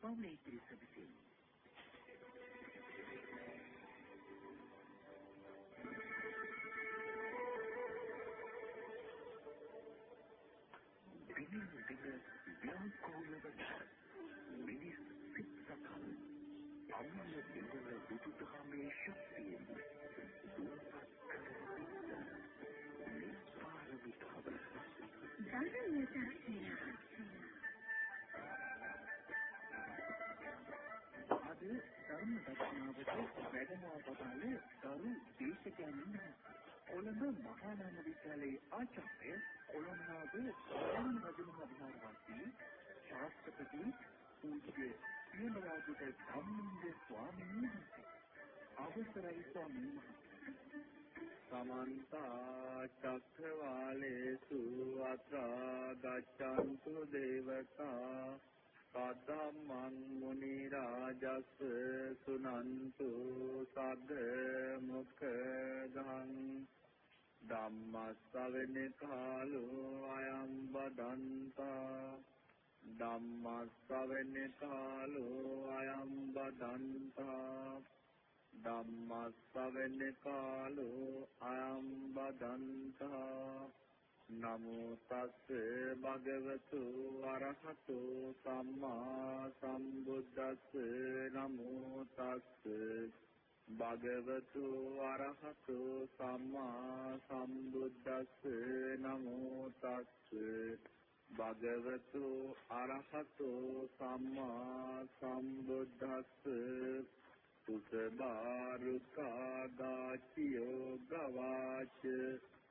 පවුලේ පිරිස විසින් දින දින ව්‍යාකූල වන මිනිස් සිත් සකල් අමල දෙවන බුදුදහමේ ශක්තියෙන් දුරපත් කර නිස්පාර විතාව ධර්මයේ අද ධර්ම දක්ෂනාවට වැඩමවා පතාලේ දරු දේශකයන් කොළඹ මහානාම විද්‍යාලයේ ආචාර්ය කොළඹ ගෞරවන රජමහා විහාරවාසී ශාස්ත්‍රපති පූජ්‍ය පියමලාගුට ධම්මින්ද ස්වාමීන් වහන්සේ අවසරයි ස්වාමීන් සමන්ත චක්ඛවාලේසු අත්‍රා ගච්ඡන්තු දේවතා කද්දම්මං මුනි රාජස් සුනන්තු සග්ග මොක්ඛදං ධම්මස්සවෙන කාලෝ අයම් බදන්තා ධම්මස්සවෙන කාලෝ අයම් බදන්තා ධම්මස්සවෙන කාලෝ අයම් බදන්තා නමෝ තස් භගවතු අරහතු සම්මා සම්බුද්දස්ස නමෝ තස් භගවතු අරහතු සම්මා සම්බුද්දස්ස නමෝ තස් භගවතු අරහතු සම්මා සම්බුද්දස්ස සුසබාරුකාගාචියෝ ගවාච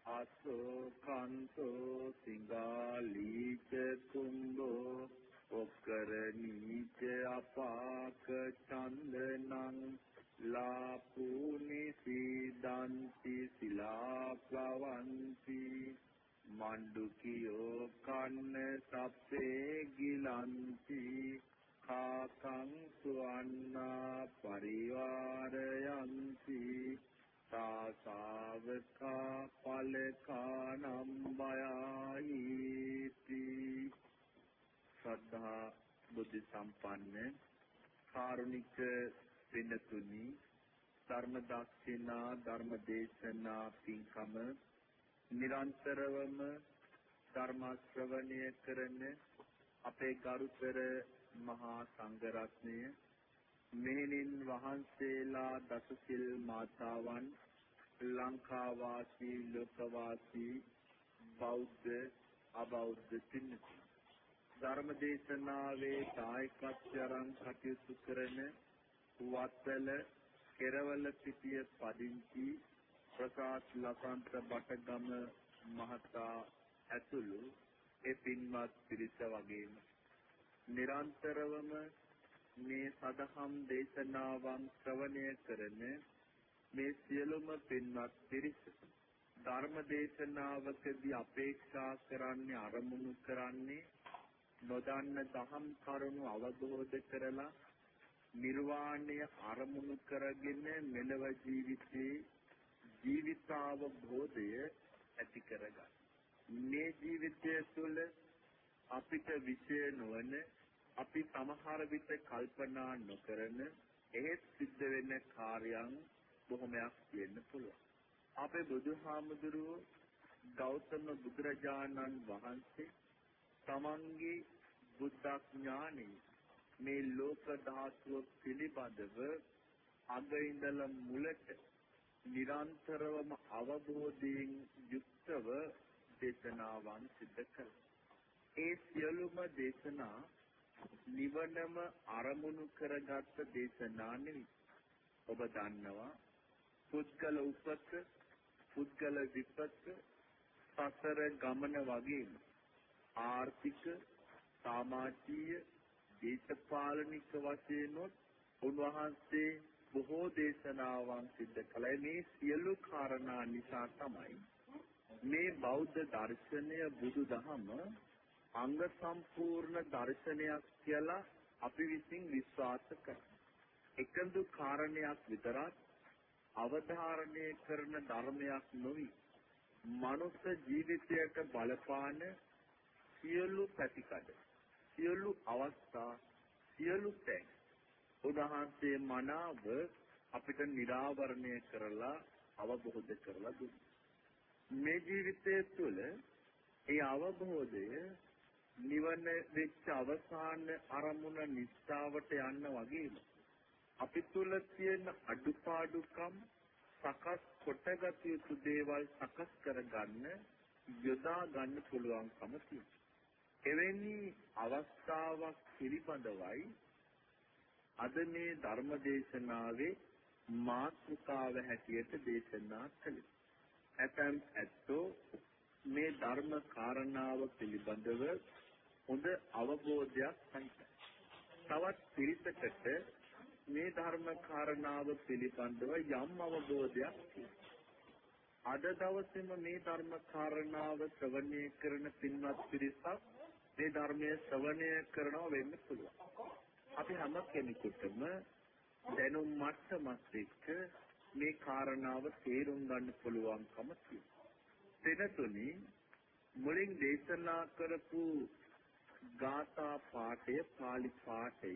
අසෝ කන්තෝ සිංගාලීච කුම්බෝ ඔක්කරණීච අපාක චන්දනං ලාපූනි සීදන්ති සිලාපවන්ති. මණ්ඩුකියෝ කන්න සප්පේ ගිලන්ති. කාකං සුවන්නා පරිවාරයන්ති. සාසාවකා පලකානම් බයයිති ශ්‍රද්ධා බුද්ධ සම්පන්න කාරුණික පින්තුනි ධර්ම දක්ෂිනා ධර්ම දේශනා පින්කම නිරන්තරවම ධර්ම ශ්‍රවණය කරන අපේ ගරුතර මහා සංඝරත්නය මෙහෙණින් වහන්සේලා දසසිල් මාතාවන් ලංකාවාසී ලෝකවාසී බෞද්ධ අබෞද්ධ පින්නතුන්. ධර්ම දේශනාවේ දායකත්වයන් කටයුතු කරන වත්තල කෙරවල සිටිය පදිංචි ප්‍රකාශ් ලසන්ත බටගම මහතා ඇතුළු ඒ පින්වත් පිරිස වගේම. නිරන්තරවම මේ සදහම් දේශනාවන් ශ්‍රවණය කරන මේ සියලුම පින්වත් පිරිස ධර්ම දේශනාවකදී අපේක්ෂා කරන්නේ අරමුණු කරන්නේ නොදන්න දහම් කරුණු අවබෝධ කරලා නිර්වාණය අරමුණු කරගෙන මෙලව ජීවිතේ ජීවිතාවබෝධය ඇති කරගන්න. මේ ජීවිතය තුළ අපිට විශේෂ නොවන අපි සමහර විට කල්පනා නොකරන එහෙත් සිද්ධ වෙන කාර්යයන් බොහොමයක් තියෙන්න පුළුවන්. අපේ බුදුහාමුදුරුවෝ ගෞතම බුදුරජාණන් වහන්සේ තමන්ගේ බුද්ධඥානෙ මේ ලෝක ධාතුව පිළිබඳව අග ඉඳලා මුලට නිරන්තරවම අවබෝධයෙන් යුක්තව දේශනාවන් සිදු කළා. ඒ සියලුම දේශනා නිවනම අරමුණු කරගත් දේශනා නෙවෙයි. ඔබ දන්නවා පුද්ගල උපත, පුද්ගල විපත, සසර ගමන වගේම ආර්ථික, සමාජීය, දේශපාලනික වශයෙන් උන්වහන්සේ බොහෝ දේශනාවන් සිදු කළා. මේ සියලු කාරණා නිසා තමයි මේ බෞද්ධ දර්ශනය බුදුදහම අංග සම්පූර්ණ දර්ශනයක් කියලා අපි විසින් විශ්වාස කරනවා. එකඳු කාරණයක් විතරක් අවධාරණය කරන ධර්මයක් නොවි. මනුෂ්‍ය ජීවිතයට බලපාන සියලු පැතිකඩ සියලු අවස්ථා සියලු තැන් උන්වහන්සේ මනාව අපිට निराවරණය කරලා අවබෝධ කරලා දුන්නා. මේ ජීවිතය තුළ ඒ අවබෝධය නිවන වෙච්ච අවසාන අරමුණ නිස්සාවට යන්න වගේම අපි තුල තියෙන අඩුපාඩුකම් සකස් කොටගත යුතු දේවල් සකස් කරගන්න යොදා ගන්න පුළුවන්කම තියෙනවා. එවැනි අවස්ථාවක් පිළිබඳවයි අද මේ ධර්ම දේශනාවේ මාතෘකාව හැටියට දේශනා කළේ. ඇතම් ඇත්තෝ මේ ධර්ම කාරණාව පිළිබඳව හොඳ අවබෝධයක් සහිතයි. තවත් පිරිසකට මේ ධර්ම කාරණාව පිළිබඳව යම් අවබෝධයක් තියෙනවා. අද දවසේම මේ ධර්ම කාරණාව ශ්‍රවණය කරන පින්වත් පිරිසක් මේ ධර්මයේ ශ්‍රවණය කරනවා වෙන්න පුළුවන්. අපි හැම කෙනෙකුටම දැනුම් මට්ටමත් එක්ක මේ කාරණාව තේරුම් ගන්න පුළුවන්කම තියෙනවා. වෙනතුනි මුලින් දේශනා කරපු ගාථා පාඨය පාලි පාඨය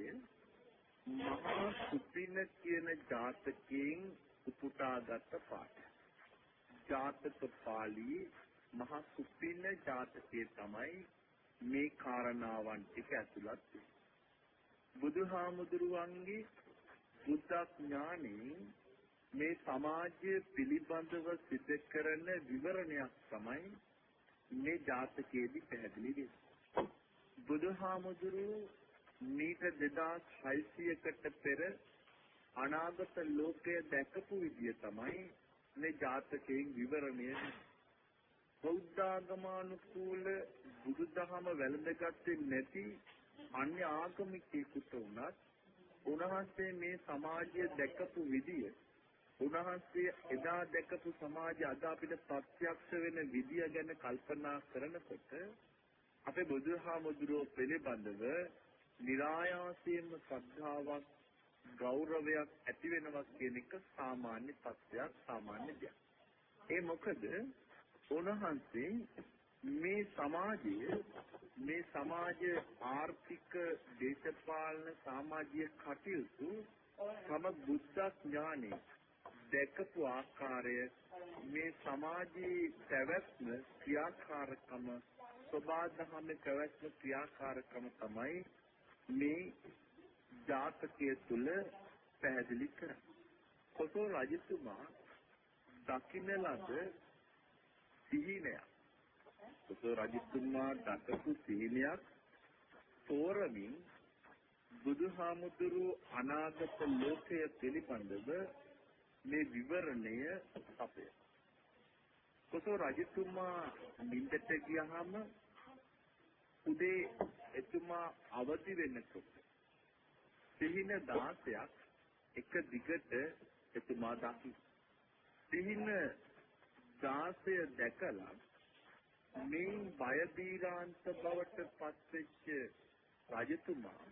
මහා සුපින කියන ජාතකයෙන් උපුටාගත් පාඨය. ජාතක පාළියේ මහා සුපින්න ජාතකයේ තමයි මේ කාරණාවන් ටික ඇතුළත් බුදුහාමුදුරුවන්ගේ බුද්ධ ඥානෙ මේ සමාජය පිළිබඳව සිදු කරන විවරණයක් තමයි මේ ජාතකයේදී පැහැදිලි වෙන්නේ. බුදුහාමුදුරුවෝ මීට 2600කට පෙර අනාගත ලෝකය දැකපු විදිය තමයි මේ ජාතකයෙන් විවරණය බෞද්ධාගමානුකූල බුදුදහම වැළඳගත්තේ නැති අන්‍ය ආගමිකයෙකුට උනත් උන්වහන්සේ මේ සමාජය දැකපු විදිය උන්වහන්සේ එදා දැකපු සමාජය අද අපිට ප්‍රත්‍යක්ෂ වෙන විදිය ගැන කල්පනා කරනකොට අපේ බුදුහාමුදුරුවෝ පිළිබඳව નિરાයාසයෙන්ම ශ්‍රද්ධාවක් ගෞරවයක් ඇති වෙනවා කියන එක සාමාන්‍ය තත්ත්වයක් සාමාන්‍ය දෙයක්. ඒ මොකද උන්වහන්සේ මේ සමාජය මේ සමාජ ආර්ථික දේශපාලන සමාජීය කටයුතු තම බුද්ධ ඥානෙ දැකපු ආකාරය මේ සමාජයේ පැවැත්ම ක්‍රියාකාරකම සබාධහමේ පැවැත්ම ක්‍රියාකාරකම තමයි මේ ජාතකයේ තුල පැහැදිලි කරන්නේ. කොසෝ රජතුමා දකින්න ලද සිහිනයක්. කොසෝ රජතුමා දකපු සිහිනයක් තෝරමින් බුදුහාමුදුරු අනාගත ලෝකය පිළිබඳව මේ විවරණය අපේ. කොසෝ රජතුමා නිින්දට ගියහම උදේ එතුමා අවදි වෙනකොට සිහින 16ක් එක දිගට එතුමා දකි. සිහින 16 දැකලා මේ බය දීරාන්ත බවට පත්වෙච්ච රජතුමා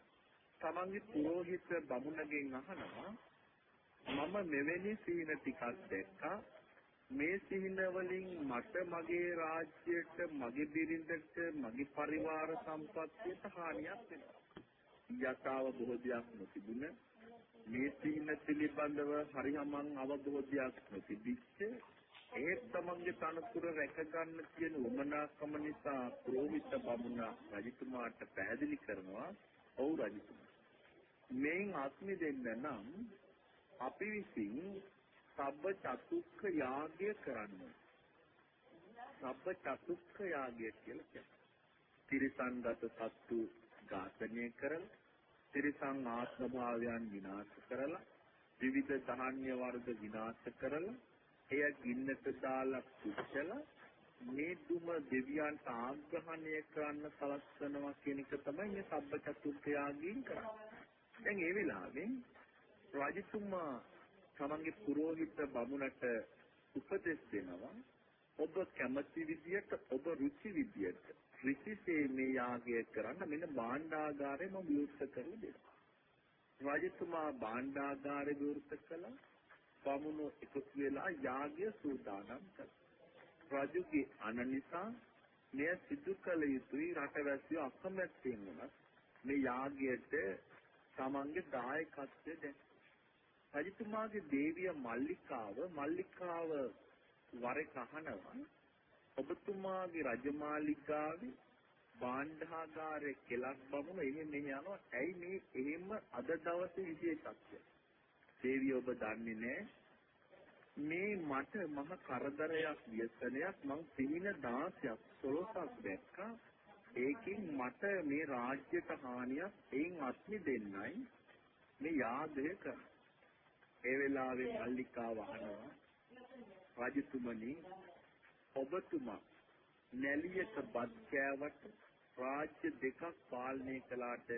තමන්ගේ පුරෝහිත බමුණගෙන් අහනවා මම මෙවැනි සිහින ටිකක් දැක්කා මේ සිහින වලින් මට මගේ රාජ්‍යයට මගේ බිරිඳට මගේ පරිවාර සම්පත්තියට හානියක් වෙනවා. යථාව බෝධියක් නොතිබුණ මේ සීන පිළිබඳව හරියමං අවබෝධයක් නොතිබිච්ච ඒ තමන්ගේ තනතුර රැක ගන්න තියෙන උමනාකම නිසා ප්‍රෝහිත බමුණ රජතුමාට පැහැදිලි කරනවා ඔව් රජතුමා මේන් ආත්මි දෙන්න නම් අපි විසින් සබ්බ චතුක්ඛ යාගය කරන්න සබ්බ චතුක්ඛ යාගය කියලා කියනවා. ත්‍රිසංගත සත්තු ඝාතනය කරලා ත්‍රිසං ආත්ම භාවයන් විනාශ කරලා විවිධ ධාන්‍ය වර්ග විනාශ කරලා එය ගින්නට දාලා පුච්චලා මේ දුම දෙවියන්ට ආග්‍රහණය කරන්න සලස්වනවා කියන එක තමයි මේ සබ්බචතුර්ථයාගින් කරන්නේ. දැන් ඒ වෙලාවෙන් රාජතුමා තමන්ගේ පුරোহিত බමුණට උපදෙස් දෙනවා ඔබ කැමති විදියට ඔබ රුචි විදියට ඍෂිසේ මේ යාගය කරන්න මෙන්න භාණ්ඩාගාරය මම විවෘත කරලා දෙනවා. රජතුමා භාණ්ඩාගාරය විවෘත කළා. බමුණු එකතු වෙලා යාගය සූදානම් කළා. රජුගේ අන නිසා මෙය සිදු කළ යුතුයි රටවැසියෝ අකමැත්තෙන් වුණත් මේ යාගයට තමන්ගේ දායකත්වය දැන් රජතුමාගේ දේවිය මල්ලිකාව මල්ලිකාව වරක අහනවා ඔබතුමාගේ රජමාලිගාවේ භාණ්ඩාගාරයේ කෙලක් බමුණ එහෙම මෙහෙ යනවා. ඇයි මේ එහෙම අද දවසේ විශේෂත්වය දේවිය ඔබ දන්නේ නැහැ. මේ මට මහ කරදරයක් ව්‍යසනයක්. මං සිහින 16ක් 16ක් දැක්කා. ඒකෙන් මට මේ රාජ්‍යයට හානියක් එයින් අත්මි දෙන්නයි මේ යාදය කරන්නේ. ඒ වෙලාවේ මල්ලිකාව අහනවා රජතුමනි ඔබතුමා නැලියට බත් කෑවට රාජ්‍ය දෙකක් පාලනය කළාට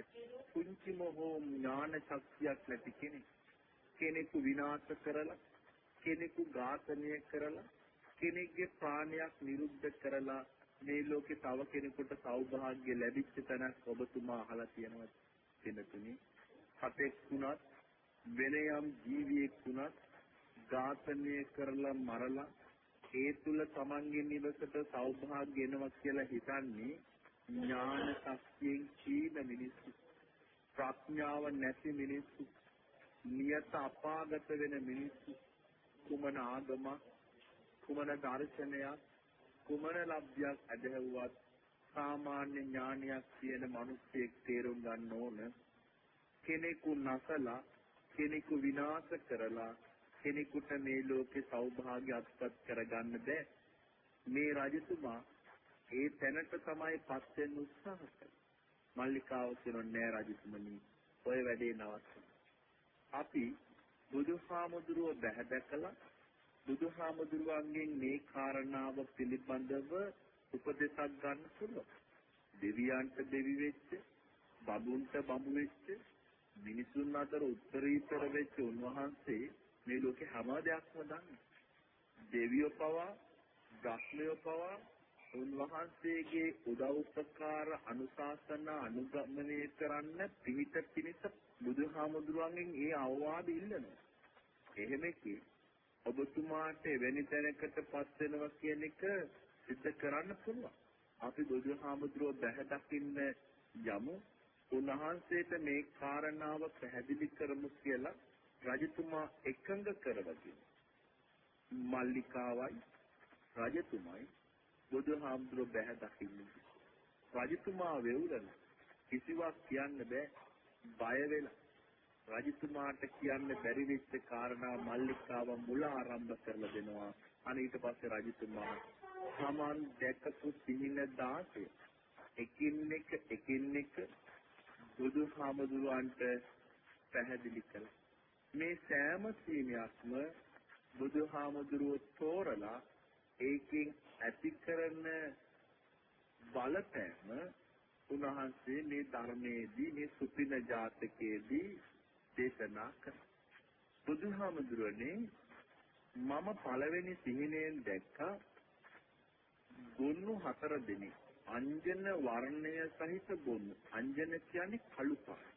කුංචිම හෝ ඥාන ශක්තියක් නැති කෙනෙක් කෙනෙකු විනාශ කරලා කෙනෙකු ඝාතනය කරලා කෙනෙක්ගේ ප්‍රාණයක් නිරුද්ධ කරලා මේ ලෝකේ තව කෙනෙකුට සෞභාග්‍ය ලැබිච්ච තැනක් ඔබතුමා අහලා තියෙනවද? දෙනතුනි හතෙක් වුණත් වෙන යම් ජීවියෙක් වුණත් ඝාතනය කරලා මරලා ඒ තුල තමන්ගේ නිවසට සෞභාග්‍ය එනවා කියලා හිතන්නේ ඥාන ශක්තියෙන් කීන මිනිස්සු. ප්‍රඥාව නැති මිනිස්සු. නියත අපාගත වෙන මිනිස්සු. කුමන ආගම කුමන දර්ශනයක් කුමන ලබ්ධයක් ඇදහුවත් සාමාන්‍ය ඥානයක් තියෙන මිනිස්සෙක් තේරුම් ගන්න ඕන. කෙනෙකු නැසලා කෙනෙකු විනාශ කරලා කෙනෙකුට මේ ලෝකේ සෞභාග්‍ය අත්පත් කරගන්න බෑ. මේ රජතුමා ඒ තැනට තමයි පත් වෙන්න උත්සාහ කළේ. මල්ලිකාව කියනෝ නෑ රජතුමනි ඔය වැඩේ නවත්තන්න. අපි බුදුහාමුදුරුව බැහැ දැකලා බුදුහාමුදුරුවන්ගෙන් මේ කාරණාව පිළිබඳව උපදේශක් ගන්න පුළුවන්. දෙවියන්ට දෙවි වෙච්ච, බබුන්ට බබු වෙච්ච, මිනිසුන් අතර උත්තරීතර වෙච්ච උන්වහන්සේ මේ ලෝකේ හැම දෙයක්ම දන්නේ. දෙවියෝ පවා, බ්‍රහ්මයෝ පවා උන්වහන්සේගේ උදව් උපකාර අනුශාසන අනුගමනය කරන්න පිහිට පිණිස බුදුහාමුදුරුවන්ගෙන් ඒ අවවාද ඉල්ලනවා. එහෙම කි ඔබතුමාට එවැනි තැනකටපත් වෙනවා කියන එක සිද්ධ කරන්න පුළුවන්. අපි බුදුහාමුදුරුවෝ බැහැ දකින්න යමු උන්වහන්සේට මේ කාරණාව පැහැදිලි කරමු කියලා රජතුමා එකඟ කරවගෙන මල්ලිකාවයි රජතුමයි බුදුහාමුදුරුව බැහැ දකින්න. රජතුමා වෙවුලන කිසිවක් කියන්න බෑ බය වෙලා. රජතුමාට කියන්න බැරි වෙච්ච කාරණා මල්ලිකාව මුල ආරම්භ කරලා දෙනවා. අනේ ඊට පස්සේ රජතුමා සමන් දැකපු සිහින 16 එකින් එක එකින් එක බුදුහාමුදුරුවන්ට පැහැදිලි කළා. මේ සෑම සීනයක්ම බුදුහාමුදුරුවෝ තෝරලා ඒකෙන් ඇති කරන බලපෑම උන්වහන්සේ මේ ධර්මයේදී මේ සුපින ජාතකයේදී දේශනා කළා. බුදුහාමුදුරනේ මම පළවෙනි සිහිනයෙන් දැක්කා ගොන්නු හතර දෙනෙක් අංජන වර්ණය සහිත බොන්න. අංජන කියන්නේ කළු පාට.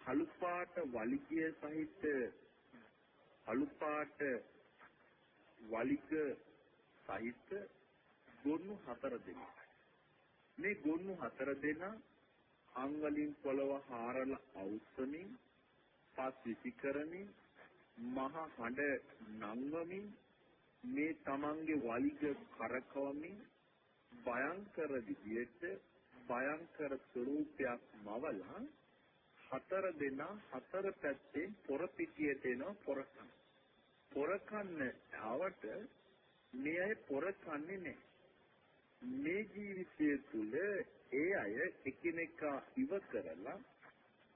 කළු පාට වලිගය සහිත කළු පාට වලිග සහිත ගොන්නු හතර දෙනෙක්. මේ ගොන්නු හතර දෙනා අං වලින් පොළව හාරලා අවුස්සමින් පස් විසි කරමින් මහ හඬ නංවමින් මේ තමන්ගේ වලිග කරකවමින් භයංකර විදියට භයංකර ස්වરૂපයක් මවලා හතර දෙනා හතර පැත්තෙන් පොර පිටියට එනවා පොරකන්. පොරකන්න ආවට මේ අය පොරකන්නේ නැහැ. මේ ජීවිතය තුළ ඒ අය එකිනෙකා ඉව කරලා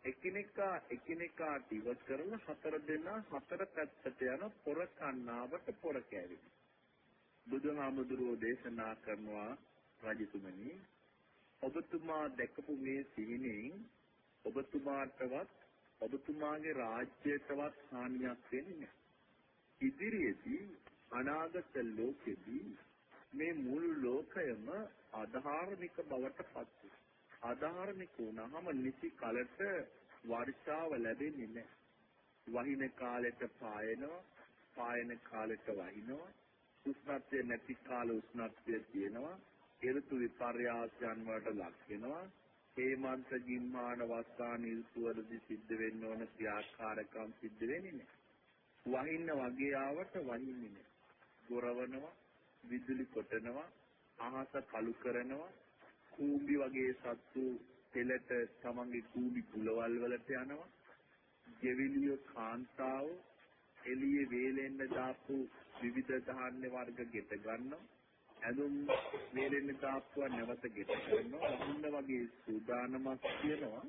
එකිනෙකා එකිනෙකාට ඉව කරලා හතර දෙනා හතර පැත්තට යන පොර කන්නාවට පොර කෑවෙනවා. බුදුහාමුදුරුවෝ දේශනා කරනවා රජතුමනි ඔබතුමා දැකපු මේ සිහිනෙන් ඔබතුමාටවත් ඔබතුමාගේ රාජ්‍යයටවත් හානියක් වෙන්නේ නැහැ. ඉදිරියේදී අනාගත ලෝකෙදී මේ මුළු ලෝකයම අධාර්මික බවට පත් වෙනවා. අධාර්මික වුණාම නිසි කලට වර්ෂාව ලැබෙන්නේ නැහැ. වහින කාලෙට පායනවා, පායන කාලෙට වහිනවා, උෂ්ණත්වය නැති කාල උෂ්ණත්වය තියෙනවා ඍතු විපර්යාසයන් වලට ලක් වෙනවා හේමන්ත ගිම්මාන වස්සාන ඍතුවලදී සිද්ධ වෙන්න ඕන ක්‍රියාකාරකම් සිද්ධ වෙන්නේ නැහැ. වහින්න වගේ ආවට වහින්නේ නැහැ. ගොරවනවා, විදුලි කොටනවා, අහස කළු කරනවා, කූඹි වගේ සත්තු පෙළට තමන්ගේ කූඹි කුලවල් වලට යනවා. ගෙවිලිය කාන්තාව එළියේ වේලෙන්න දාපු විවිධ ධාන්‍ය වර්ග ගෙට ගන්නවා. ඇඳුම් වේලෙන්න දාපුවා නැවත ගෙට කරනවා. වහින්න වගේ සූදානමක් තියෙනවා.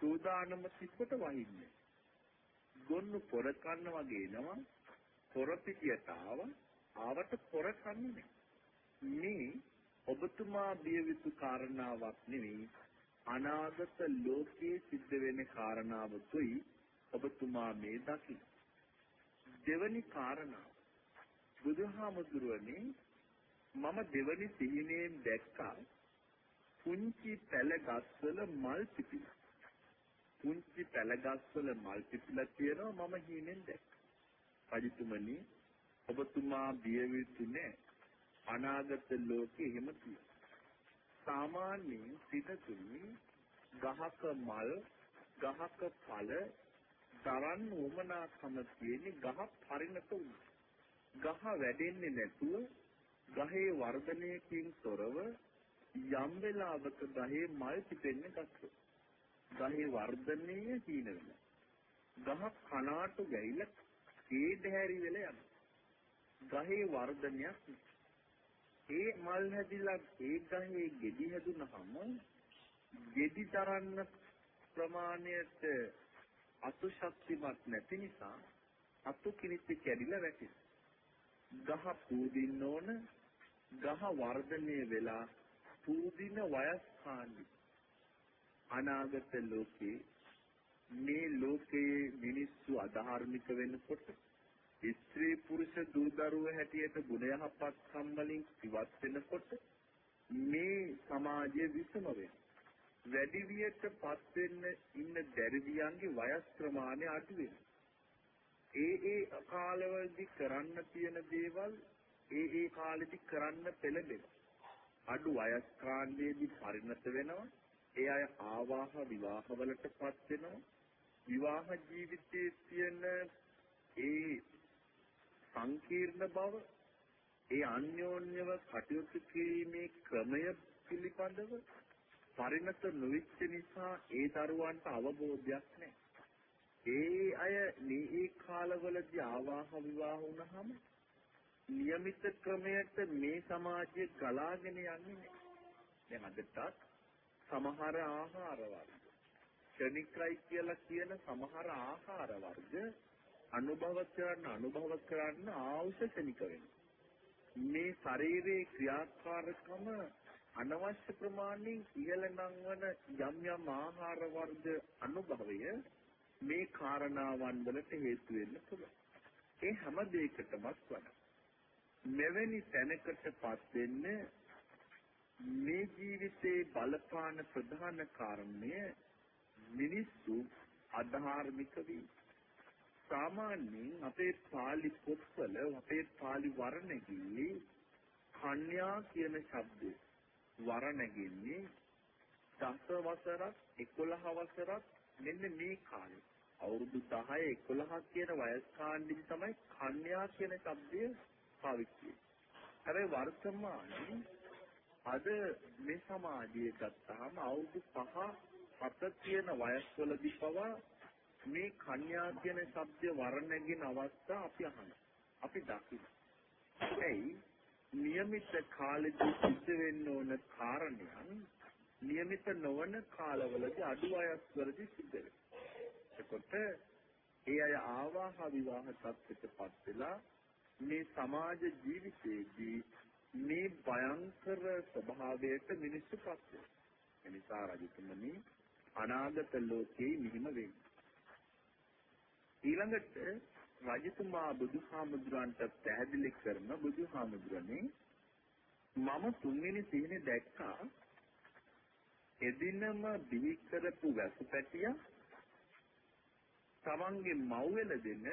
සූදානම තිබ්බට වහින්නේ. ගොන්නු පොර කන්න වගේ එනවා. පොර පිටියට ආව. ආවට පොර කන්නේ. මේ ඔබතුමා බිය යුතු කාරණාවක් නෙවෙයි. අනාගත ලෝකයේ සිද්ධ වෙන කාරණාවකුයි ඔබතුමා මේ දකි දෙවනි කාරණාව. බුදුහාමුදුරුවනේ මම දෙවනි සිහිනයෙන් දැක්කා පුංචි පැල ගස්වල මල් පිපිලා. පුංචි පැල ගස්වල මල් පිපිලා තියෙනවා මම හීනෙන් දැක්කා. රජතුමනි ඔබතුමා බිය යුතුනේ අනාගත ලෝකෙ එහෙම තියෙනවා. සාමාන්‍යයෙන් සිතතුනි ගහක මල් ගහක ඵල තරන් වමනාකම තියෙන ගහ පරිණත වුණා. ගහ වැඩෙන්නේ නැතුව ගහේ වර්ධනයකින් තොරව යම් වෙලාවක ගහේ මල් පිපෙන්න ගත්තා. ගහේ වර්ධනය හීන වෙනවා. ගහ කනාටු ගැහිලා කේඩ හැරි වෙලා යනවා. ගහේ වර්ධනයක් ඒ මල් හැදිලා ඒ ගහේ ගෙඩි හැදුනහම ගෙඩි තරන්න ප්‍රමාණයට අතු ශක්තිමත් නැති නිසා අතු කිනිච්ච කැඩිලා වැටෙනවා. ගහ පූදින්න ඕන ගහ වර්ධනය වෙලා පූදින වයස් කාණ්ඩි අනාගත ලෝකේ මේ ලෝකයේ මිනිස්සු අධාර්මික වෙනකොට ස්ත්‍රී පුරුෂ දූ දරුවෝ හැටියට ගුණ යහපත් සම්වලින් ඉවත් වෙනකොට මේ සමාජය විසම වෙනවා. වැඩි වියට පත් වෙන්න ඉන්න දැරිවියන්ගේ වයස් ප්‍රමාණය අඩු වෙනවා. ඒ ඒ කාලවලදී කරන්න තියෙන දේවල් ඒ ඒ කාලෙදි කරන්න පෙළඹෙනවා. අඩු වයස් කාණ්ඩයේදී පරිණත වෙනවා. ඒ අය ආවාහ විවාහවලටපත් වෙනවා. විවාහ ජීවිතයේ තියෙන ඒ සංකීර්ණ බව ඒ අන්‍යෝන්‍යව කටයුතු කිරීමේ ක්‍රමය පිළිබඳව පරිණත නොවිච්ච නිසා ඒ දරුවන්ට අවබෝධයක් නැහැ. ඒ අය මේ කාලවලදී ආවාහ විවාහ වුණාම નિયમિત ක්‍රමයට මේ සමාජය ගලාගෙන යන්නේ දැන් අදටත් සමහර ආහාර වර්ග ක්ෂණිකයි කියලා කියන සමහර ආහාර වර්ග අනුභව කරන්න අනුභව කරන්න අවශ්‍ය ක්ෂණික වෙනවා මේ ශරීරයේ ක්‍රියාකාරකම අනවශ්‍ය ප්‍රමාණයෙන් ඉහළ නංවන යම් යම් ආහාර වර්ග අනුභවය මේ කාරණාවන් වලට හේතු වෙන්න පුළුවන්. ඒ හැම දෙයකටමත් වඩා මෙවැනි තැනකටපත් වෙන්න මේ ජීවිතේ බලපාන ප්‍රධාන කාරණය මිනිස්සු අධාර්මික වී. සාමාන්‍යයෙන් අපේ පාලි පොත්වල අපේ පාලි වර්ණගියේ කන්‍යා කියන ශබ්දය වර්ණගින්නේ දස වසරක් 11 වසරක් මෙන්න මේ කාලේ. අවුරුදු 10 11 කියන වයස් කාණ්ඩෙදි තමයි කන්‍යා කියන શબ્දය පාවිච්චි හැබැයි වර්තමානයේ අද මේ සමාජයේ ගත්තාම අවුරුදු 5 7 තියෙන වයස්වලදී පවා මේ කන්‍යා කියන શબ્ද වර්ණගෙන අවස්ථා අපි අහනවා. අපි දකිනවා. ඒයි નિયમિત කාලෙදී සිද්ධ වෙන්න ඕන කාරණයන් નિયમિત නොවන කාලවලදී අඩු වයස්වලදී සිද්ධ වෙනවා. එතකොට ඒ අය ආවාහ විවාහ සත්‍යයටපත් වෙලා මේ සමාජ ජීවිතයේදී මේ භයංකර ස්වභාවයට මිනිස්සුපත් වෙනවා. එනිසා රජතුමනි අනාගත ලෝකේ නිහිම වෙන්නේ. ඊළඟට රජතුමා බුදුහාමුදුරන්ට පැහැදිලි කරන බුදුහාමුදුරනේ මම තුන්වෙනි සිහිනේ දැක්කා එදිනම බිහි කරපු වැසු පැටිය තමන්ගේ මව්වෙල දෙන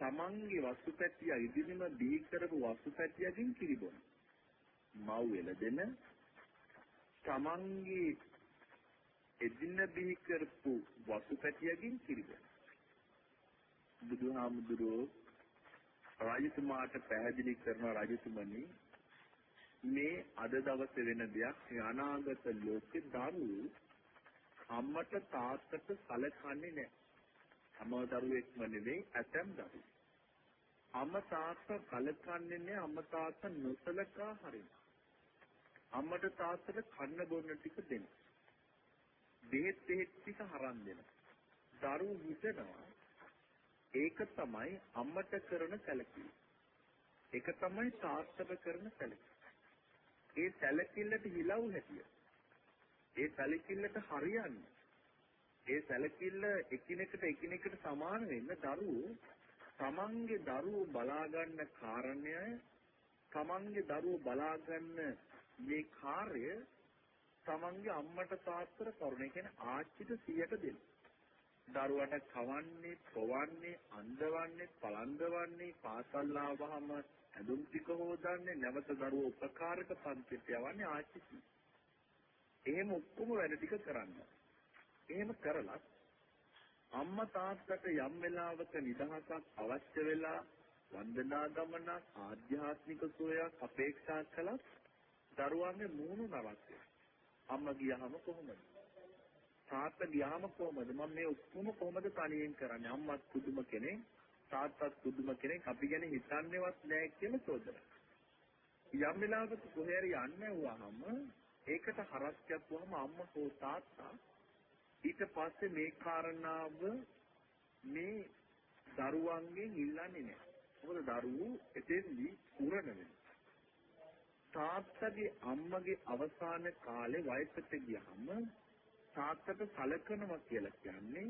තමන්ගේ වස්තු පැටිය ඉදිරිම බිහි කරපු වස්තු පැටියකින් කිරි බොන මව්වෙල දෙන තමන්ගේ එදින බිහි කරපු වතු පැටියකින් කිරිබැන. බුදුහාමුදුරෝ රාජතුමාට පැහැදිලි කරන රජතුමනි මේ අද දවසේ වෙන දෙයක් අනාගත ලෝකේ දරුවෝ අම්මට තාත්තට සලකන්නේ නැහැ. හැම දරුවෙක්ම නෙවෙයි ඇතැම් දරුවෝ. අම්මා තාත්තා සලකන්නේ නැහැ අම්මා තාත්තා නොසලකා හරිනවා. අම්මට තාත්තට කන්න බොන්න ටික දෙනවා. බෙහෙත් බෙහෙත් ටික හරන් දෙනවා. දරුවෝ හිතනවා ඒක තමයි අම්මට කරන සැලකිලි. ඒක තමයි තාත්තට කරන සැලකිලි. ඒ සැලකිල්ලට හිලව් හැටිය. ඒ සැලකිල්ලට හරියන්නේ. ඒ සැලකිල්ල එකිනෙකට එකිනෙකට සමාන වෙන්න දරුවෝ තමන්ගේ දරුවෝ බලා ගන්න කාරණය තමන්ගේ දරුවෝ බලා ගන්න මේ කාර්ය තමන්ගේ අම්මට තාත්තට කරුණ. ඒ කියන්නේ ආච්චිට 100ට දෙන්න. දරුවට කවන්නේ, පොවන්නේ, අඳවන්නේ, පළඳවන්නේ, පාසල් ආවහම ඇඳුම් ටික හොදන්නේ, නැවත දරුවෝ උපකාරක පන්තිට යවන්නේ ආච්චි. එහෙම ඔක්කොම වැඩ ටික කරන්න. එහෙම කරලා අම්මා තාත්තට යම් වෙලාවක නිදහසක් අවශ්‍ය වෙලා වන්දනා ගමනක් ආධ්‍යාත්මික සෝයක් අපේක්ෂා කළත් දරුවන්ගේ මූණු නරක් අම්මා ගියාම කොහොමද? තාත්තා ගියාම කොහොමද? මම මේ ඔක්කොම කොහොමද තනියෙන් කරන්නේ? අම්මත් පුදුම කෙනෙක්, තාත්තත් පුදුම කෙනෙක්. අපි ගැන හිතන්නේවත් නැහැ කියලා චෝදනා. යම් වෙලාවක කොහේර යන්නේ වුවහම ඒකට හරස් ගැප්පුවම අම්මා හෝ තාත්තා ඊට පස්සේ මේ කාරණාව මේ දරුවන්ගෙන් ඉල්ලන්නේ නැහැ. මොකද දරුවෝ එතෙන්දී උරණ වෙනවා. තාත්තගේ අම්මගේ අවසාන කාලේ වයසට ගියහම තාත්තට සලකනවා කියලා කියන්නේ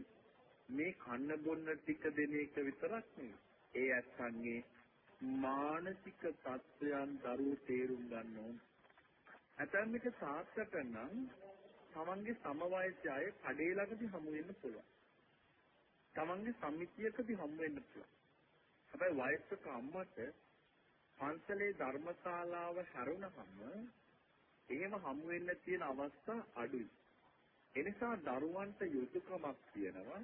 මේ කන්න බොන්න ටික දෙන එක විතරක් නෙවෙයි. ඒ ඇත්තන්ගේ මානසික තත්ත්වයන් දරුවෝ තේරුම් ගන්න ඕන. ඇතැම් විට තාත්තට නම් තමන්ගේ සමවයසය අය කඩේ ළඟදී හමු වෙන්න පුළුවන්. තමන්ගේ සමිතියකදී හමු වෙන්න පුළුවන්. හැබැයි වයස්ක අම්මට පන්සලේ ධර්මශාලාව හැරුණහම එහෙම හමු වෙන්න තියෙන අවස්ථා අඩුයි. එනිසා දරුවන්ට යුතුයකමක් තියෙනවා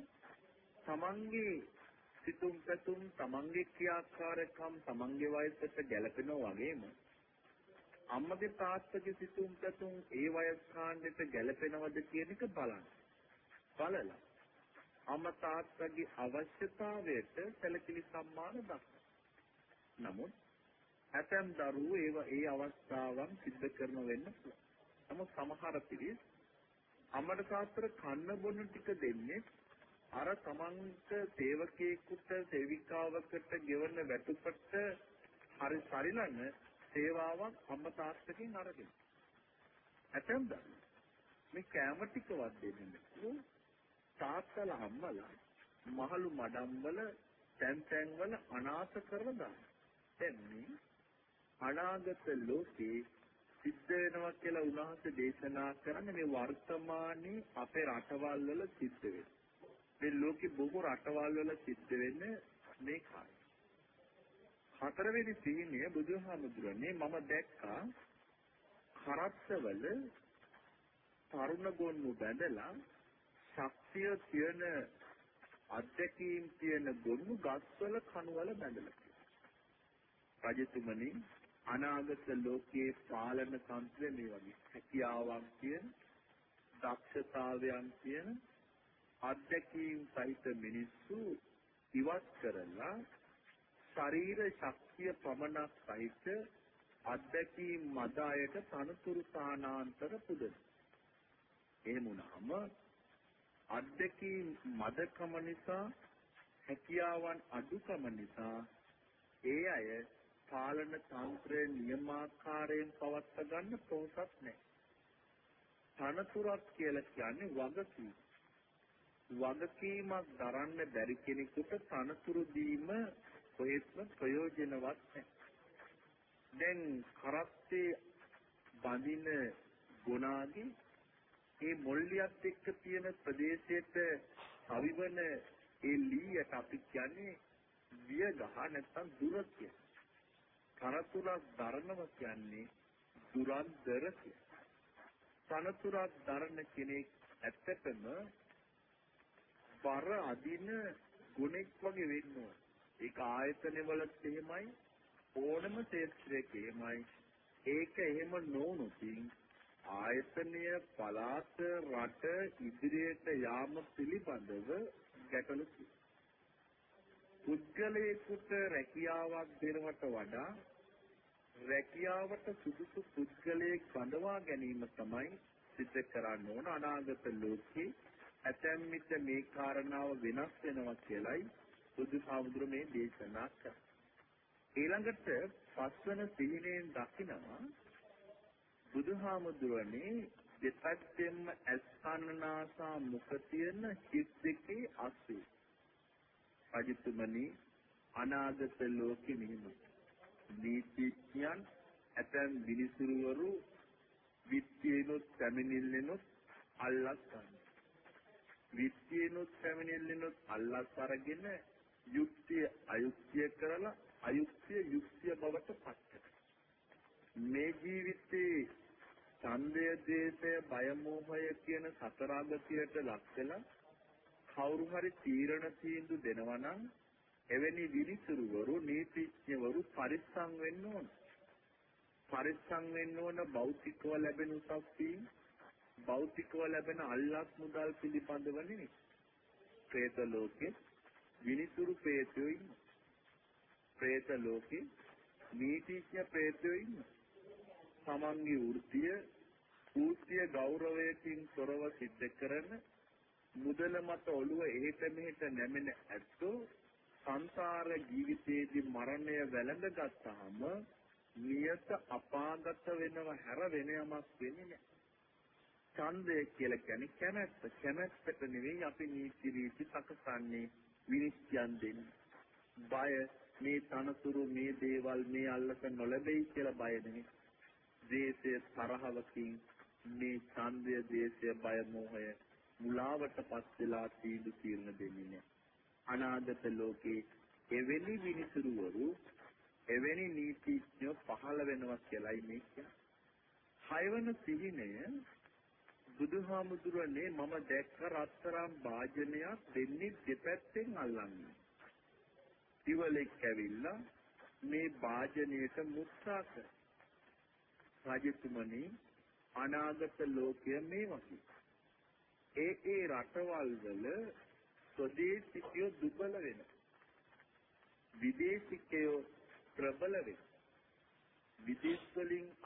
තමන්ගේ සිතුම් පැතුම් තමන්ගේ ක්‍රියාකාරකම් තමන්ගේ වයසට ගැලපෙනවා වගේම අම්මගේ තාත්තගේ සිතුම් පැතුම් ඒ වයස් කාණ්ඩෙට ගැලපෙනවද කියන එක බලන්න. බලලා අම්මා තාත්තගේ අවශ්‍යතාවයට සැලකිලි සම්මාන දක්වන්න. නමුත් ඇතැම් දරුවෝ ඒව ඒ අවස්ථාවන් සිද්ධ කරන වෙන්න පුළුවන්. නමුත් සමහර පිරිස් අම්මට තාත්තට කන්න බොන්න ටික දෙන්නේ අර තමන්ට සේවකයෙකුට සේවිකාවකට ගෙවන වැටුපට හරි සරිලන සේවාවක් අම්මා තාත්තකින් අරගෙන. ඇතැම් දරුවෝ මේ කැම ටිකවත් දෙන්නේ නැහැ. තාත්තලා අම්මලා මහලු මඩම්වල තැන් තැන්වල අනාථ කරලා දානවා. දැන් මේ අනාගත ලෝකේ සිද්ධ වෙනවා කියලා උන්වහන්සේ දේශනා කරන්නේ මේ වර්තමානයේ අපේ රටවල් වල සිද්ධ වෙන. මේ ලෝකේ බොහෝ රටවල් වල සිද්ධ වෙන්නේ මේ කාර්ය. හතරවෙනි සීනිය බුදුහාමුදුරනේ මම දැක්කා කරත්තවල තරුණ ගොන්නු බැඳලා ශක්තිය තියෙන අධ්‍යක්ීම් තියෙන ගොන්නු ගස්වල කණුවල බැඳලා. රජතුමනි අනාගත ලෝකයේ පාලන තන්ත්‍රය මේ වගේ හැකියාවක් තියෙන දක්ෂතාවයන් තියෙන අධ්‍යක්ීම් සහිත මිනිස්සු ඉවත් කරලා ශරීර ශක්තිය පමණක් සහිත අධ්‍යක්ීම් මත අයට තනතුරු සානාන්තර පුදන. එහෙම වුණාම අධ්‍යක්ීම් මදකම නිසා හැකියාවන් අඩුකම නිසා ඒ අය පාලන තන්ත්‍රය නියමාකාරයෙන් පවත්වා ගන්න පොහොසත් නැහැ. තනතුරක් කියලා කියන්නේ වගකීම. වගකීමක් දරන්න බැරි කෙනෙකුට තනතුරු දීම කොහෙත්ම ප්‍රයෝජනවත් නැහැ. දැන් කරත්තේ බඳින ගුණාගේ ඒ මොල්ලියත් එක්ක තියෙන ප්‍රදේශයට අවිවන ඒ ලීයට අපි කියන්නේ විය ගහ නැත්තම් දුර කියලා. කරතුරක් දරනවා කියන්නේ දුරන්දර කියලා. තනතුරක් දරන කෙනෙක් ඇත්තටම බර අදින ගුණෙක් වගේ වෙන්න ඕන. ඒක ආයතනවලත් එහෙමයි ඕනම ක්ෂේත්‍රයක එහෙමයි. ඒක එහෙම නොවුනොතින් ආයතනය පළාත රට ඉදිරියට යාම පිළිබඳව ගැටලු පුද්ගලයෙකුට රැකියාවක් දෙනවට වඩා රැකියාවට සුදුසු පුද්ගලයෙක් බඳවා ගැනීම තමයි සිද්ධ කරන්න ඕන අනාගත ලෝකේ ඇතැම් විට මේ කාරණාව වෙනස් වෙනවා කියලයි බුදුහාමුදුරු මේ දේශනා කරන්නේ. ඊළඟට පස්වන සිහිනෙන් දකිනවා බුදුහාමුදුරනේ දෙපැත්තෙන්ම අස්කන්නනාසා මුඛ තියෙන හිත් දෙකේ අස්සේ. අජිතුමනි අනාගත ලෝකෙ මෙහිම නීතිඥයන් ඇතැම් විනිසුරුවරු විත්තියනොත් පැමිණිල්ලෙනොත් අල්ලස් ගන්න. විත්තියනොත් පැමිණිල්ලෙනොත් අල්ලස් අරගෙන යුක්තිය අයුක්තිය කරලා අයුක්තිය යුක්තිය බවට පත් මේ ජීවිතේ ඡන්දය දේශය බය මෝහය කියන සතරාගතියට ලක් වෙලා කවුරු හරි තීරණ තීන්දුව දෙනවා නම් එවැනි විනිසුරුවරු නීතිඥවරු පරිස්සම් වෙන්න ඕන. පරිස්සම් වෙන්න ඕන භෞතිකව ලැබෙන උසස් වීම භෞතිකව ලැබෙන අල්ලස් මුදල් පිළිබඳව නෙවෙයි. പ്രേත ලෝකේ විනිසුරු ප්‍රේතයෝ ඉන්නවා. പ്രേත ලෝකේ නීතිඥ ප්‍රේතයෝ ඉන්නවා. තමන්ගේ වෘත්තිය ඌත්‍ය ගෞරවයෙන් තොරව සිද්ධ කරන මුදල මත ඔළුව එහෙට මෙහෙට නැමෙන ඇත්තෝ සංසාර ජීවිතයේදී මරණය වැළඳ ගත්තාම නියත අපාගත වෙනව හැර වෙන යමක් වෙන්නේ නැහැ. ඡන්දය කියලා කියන්නේ කැමැත්ත. කැමැත්තට නෙවෙයි අපි නීති රීති සකසන්නේ. විනිශ්චයන් දෙන්නේ. බය මේ තනතුරු මේ දේවල් මේ අල්ලක නොලැබෙයි කියලා බය නෙවෙයි. දේශය තරහවකින් මේ ඡන්දය දේශය බය මෝහය මුලාවටපත් වෙලා තීඳු తీරන දෙන්නේ නැහැ. අනාගත ලෝකේ එවැනි විනිසුරුවරු එවැනි නීතිඥයෝ පහළ වෙනවා කියලායි මේ කියන්නේ. හයවන සිහිනය බුදුහාමුදුරනේ මම දැක්ක රත්තරන් වාජනයක් දෙන්නේ දෙපැත්තෙන් අල්ලන්නේ. ඉවලෙක් ඇවිල්ලා මේ වාජනයට මුත්‍රා කර. රජතුමනි අනාගත ලෝකය මේ වගේ. ඒ ඒ රටවල් වල ස්වදේශිකයෝ දුබල වෙනවා. විදේශිකයෝ ප්‍රබල වෙනවා. විදේශ වලින් ආපු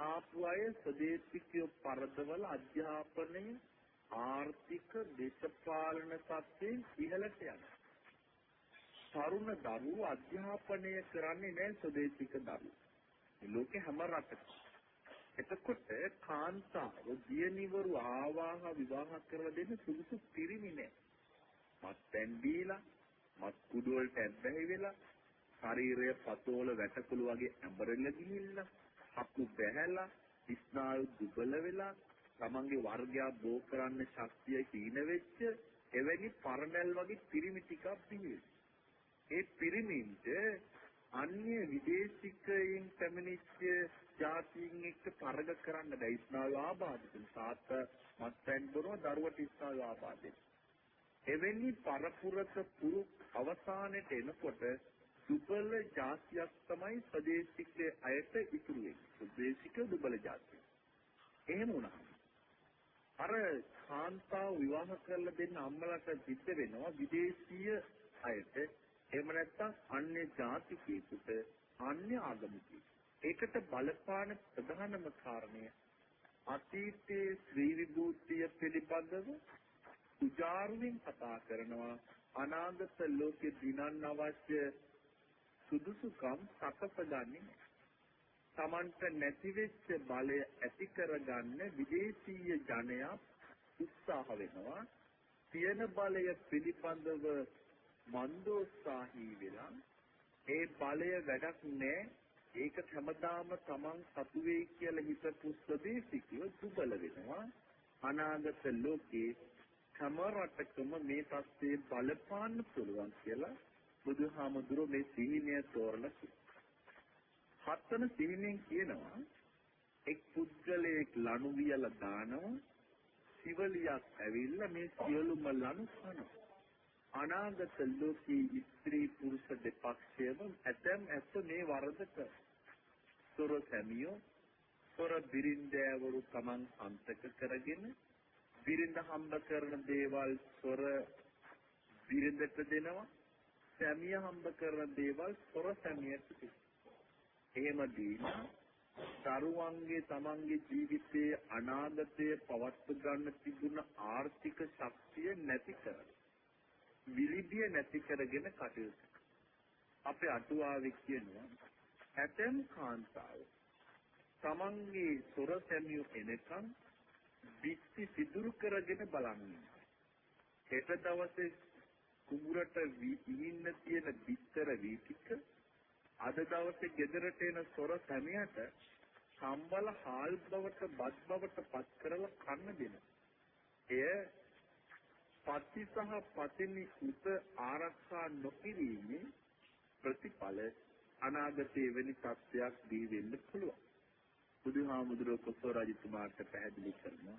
අය ස්වදේශිකයෝ පරදවල අධ්‍යාපනය ආර්ථික දේශපාලන තත්ත්වයෙන් ඉහළට යනවා. තරුණ දරුවෝ අධ්‍යාපනය කරන්නේ නැහැ ස්වදේශික දරුවෝ. මේ ලෝකේ හැම රටකම. එතකොට කාන්තාව දියණිවරු ආවාහ විවාහ කරලා දෙන්න සුදුසු පිරිමි නැහැ. මත්පැන් දීලා මත් කුඩු වලට ඇබ්බැහි වෙලා ශරීරය පතෝල වැටකුළු වගේ ඇඹරෙල ගිහිල්ලා හපු බැහැලා ස්නායු දුබල වෙලා තමන්ගේ වර්ගයා බෝ කරන්න ශක්තිය හීන වෙච්ච එවැනි පරණැල් වගේ පිරිමි ටිකක් බිහි ඒ පිරිමින්ට අන්‍ය විදේශිකයින් පැමිණිච්ච ජාතීන් එක්ක තරග කරන්න බැයි ස්නායු ආබාධිත සාත මත්පැන් බොනවා දරුවට ස්නායු ආබාධිත එවැනි පරපුරක පුරු අවසානයේ එනකොට දුබල જાතියක් තමයි ස්වදේශික අයට ඉතුරු වෙන්නේ. ස්වදේශික දුබල જાතිය. එහෙම වුණා. අර කාන්තාව විවාහ කරලා දෙන්න අම්මලාට සිද්ධ වෙනවා විදේශීය අයට. එහෙම නැත්නම් අන්‍ය ජාතිකයෙකුට අන්‍ය ආගමිකයෙකුට. ඒකට බලපාන ප්‍රධානම කාරණය අතීතයේ ශ්‍රී විභූතිය පිළිබඳව උජාරුවෙන් කතා කරනවා අනාගත ලෝකෙ දිනන්න අවශ්‍ය සුදුසුකම් සකසගන්නේ තමන්ට නැතිවෙච්ච බලය ඇති කරගන්න විදේශීය ජනයා උත්සාහ වෙනවා. තියෙන බලය පිළිබඳව මන්දෝත්සාහී වෙලා ඒ බලය වැඩක් නෑ ඒක හැමදාම තමන් සතු වෙයි කියලා හිතපු ස්වදේශිකයෝ දුබල වෙනවා. අනාගත ලෝකේ හැම රටකම මේ தත්ත්වය බලපාන්න පුළුවන් කියලා බුදුහාමුදුරුවෝ මේ සිහිනය තෝරලා හත්වන සිහිනෙන් කියනවා එක් පුද්ගලයෙක් ලනු වියලා දානවා කිවලියක් ඇවිල්ලා මේ සියලුම ලනු කනවා. අනාගත ලෝකී ස්ත්‍රී පුරුෂ දෙපක්ෂයම ඇතම් ඇත්ත මේ වරදක සොර සැමියෝ සොර බිරින්දෑවරු Taman අන්තක කරගෙන බිරිඳ හම්බ කරන දේවල් සොර බිරිඳට දෙනවා. සැමිය හම්බ කරන දේවල් සොර සැමියට දෙනවා එහෙම දීලා දරුවන්ගේ තමන්ගේ ජීවිතයේ අනාගතය පවත්ව ගන්න තිබුණ ආර්ථික ශක්තිය නැති කරලා විලිබිය නැති කරගෙන කටයුතු. අපේ අටුවාවේ කියනවා ඇතම් කාන්තාව තමන්ගේ සොර සැමියු එනකන් බිත්ති සිදුරු කරගෙන බලන්නේ. හෙට දවසේ කුඹුරට ඉන්න තියෙන බිත්තර වීතික අද දවසේ ගෙදරට එන සොර සැමියාට සම්බල හාල් බවට බත් බවට පත් කරලා කන්න දෙනවා. එය පති සහ පතිනි උත ආරක්ෂා නොකිරීමේ ප්‍රතිඵල අනාගතයේ වෙනි තත්ත්වයක් දී වෙන්න පුළුවන්. බුදුහාමුදුරුවෝ කොසෝ රජතුමාට පැහැදිලි කරනවා.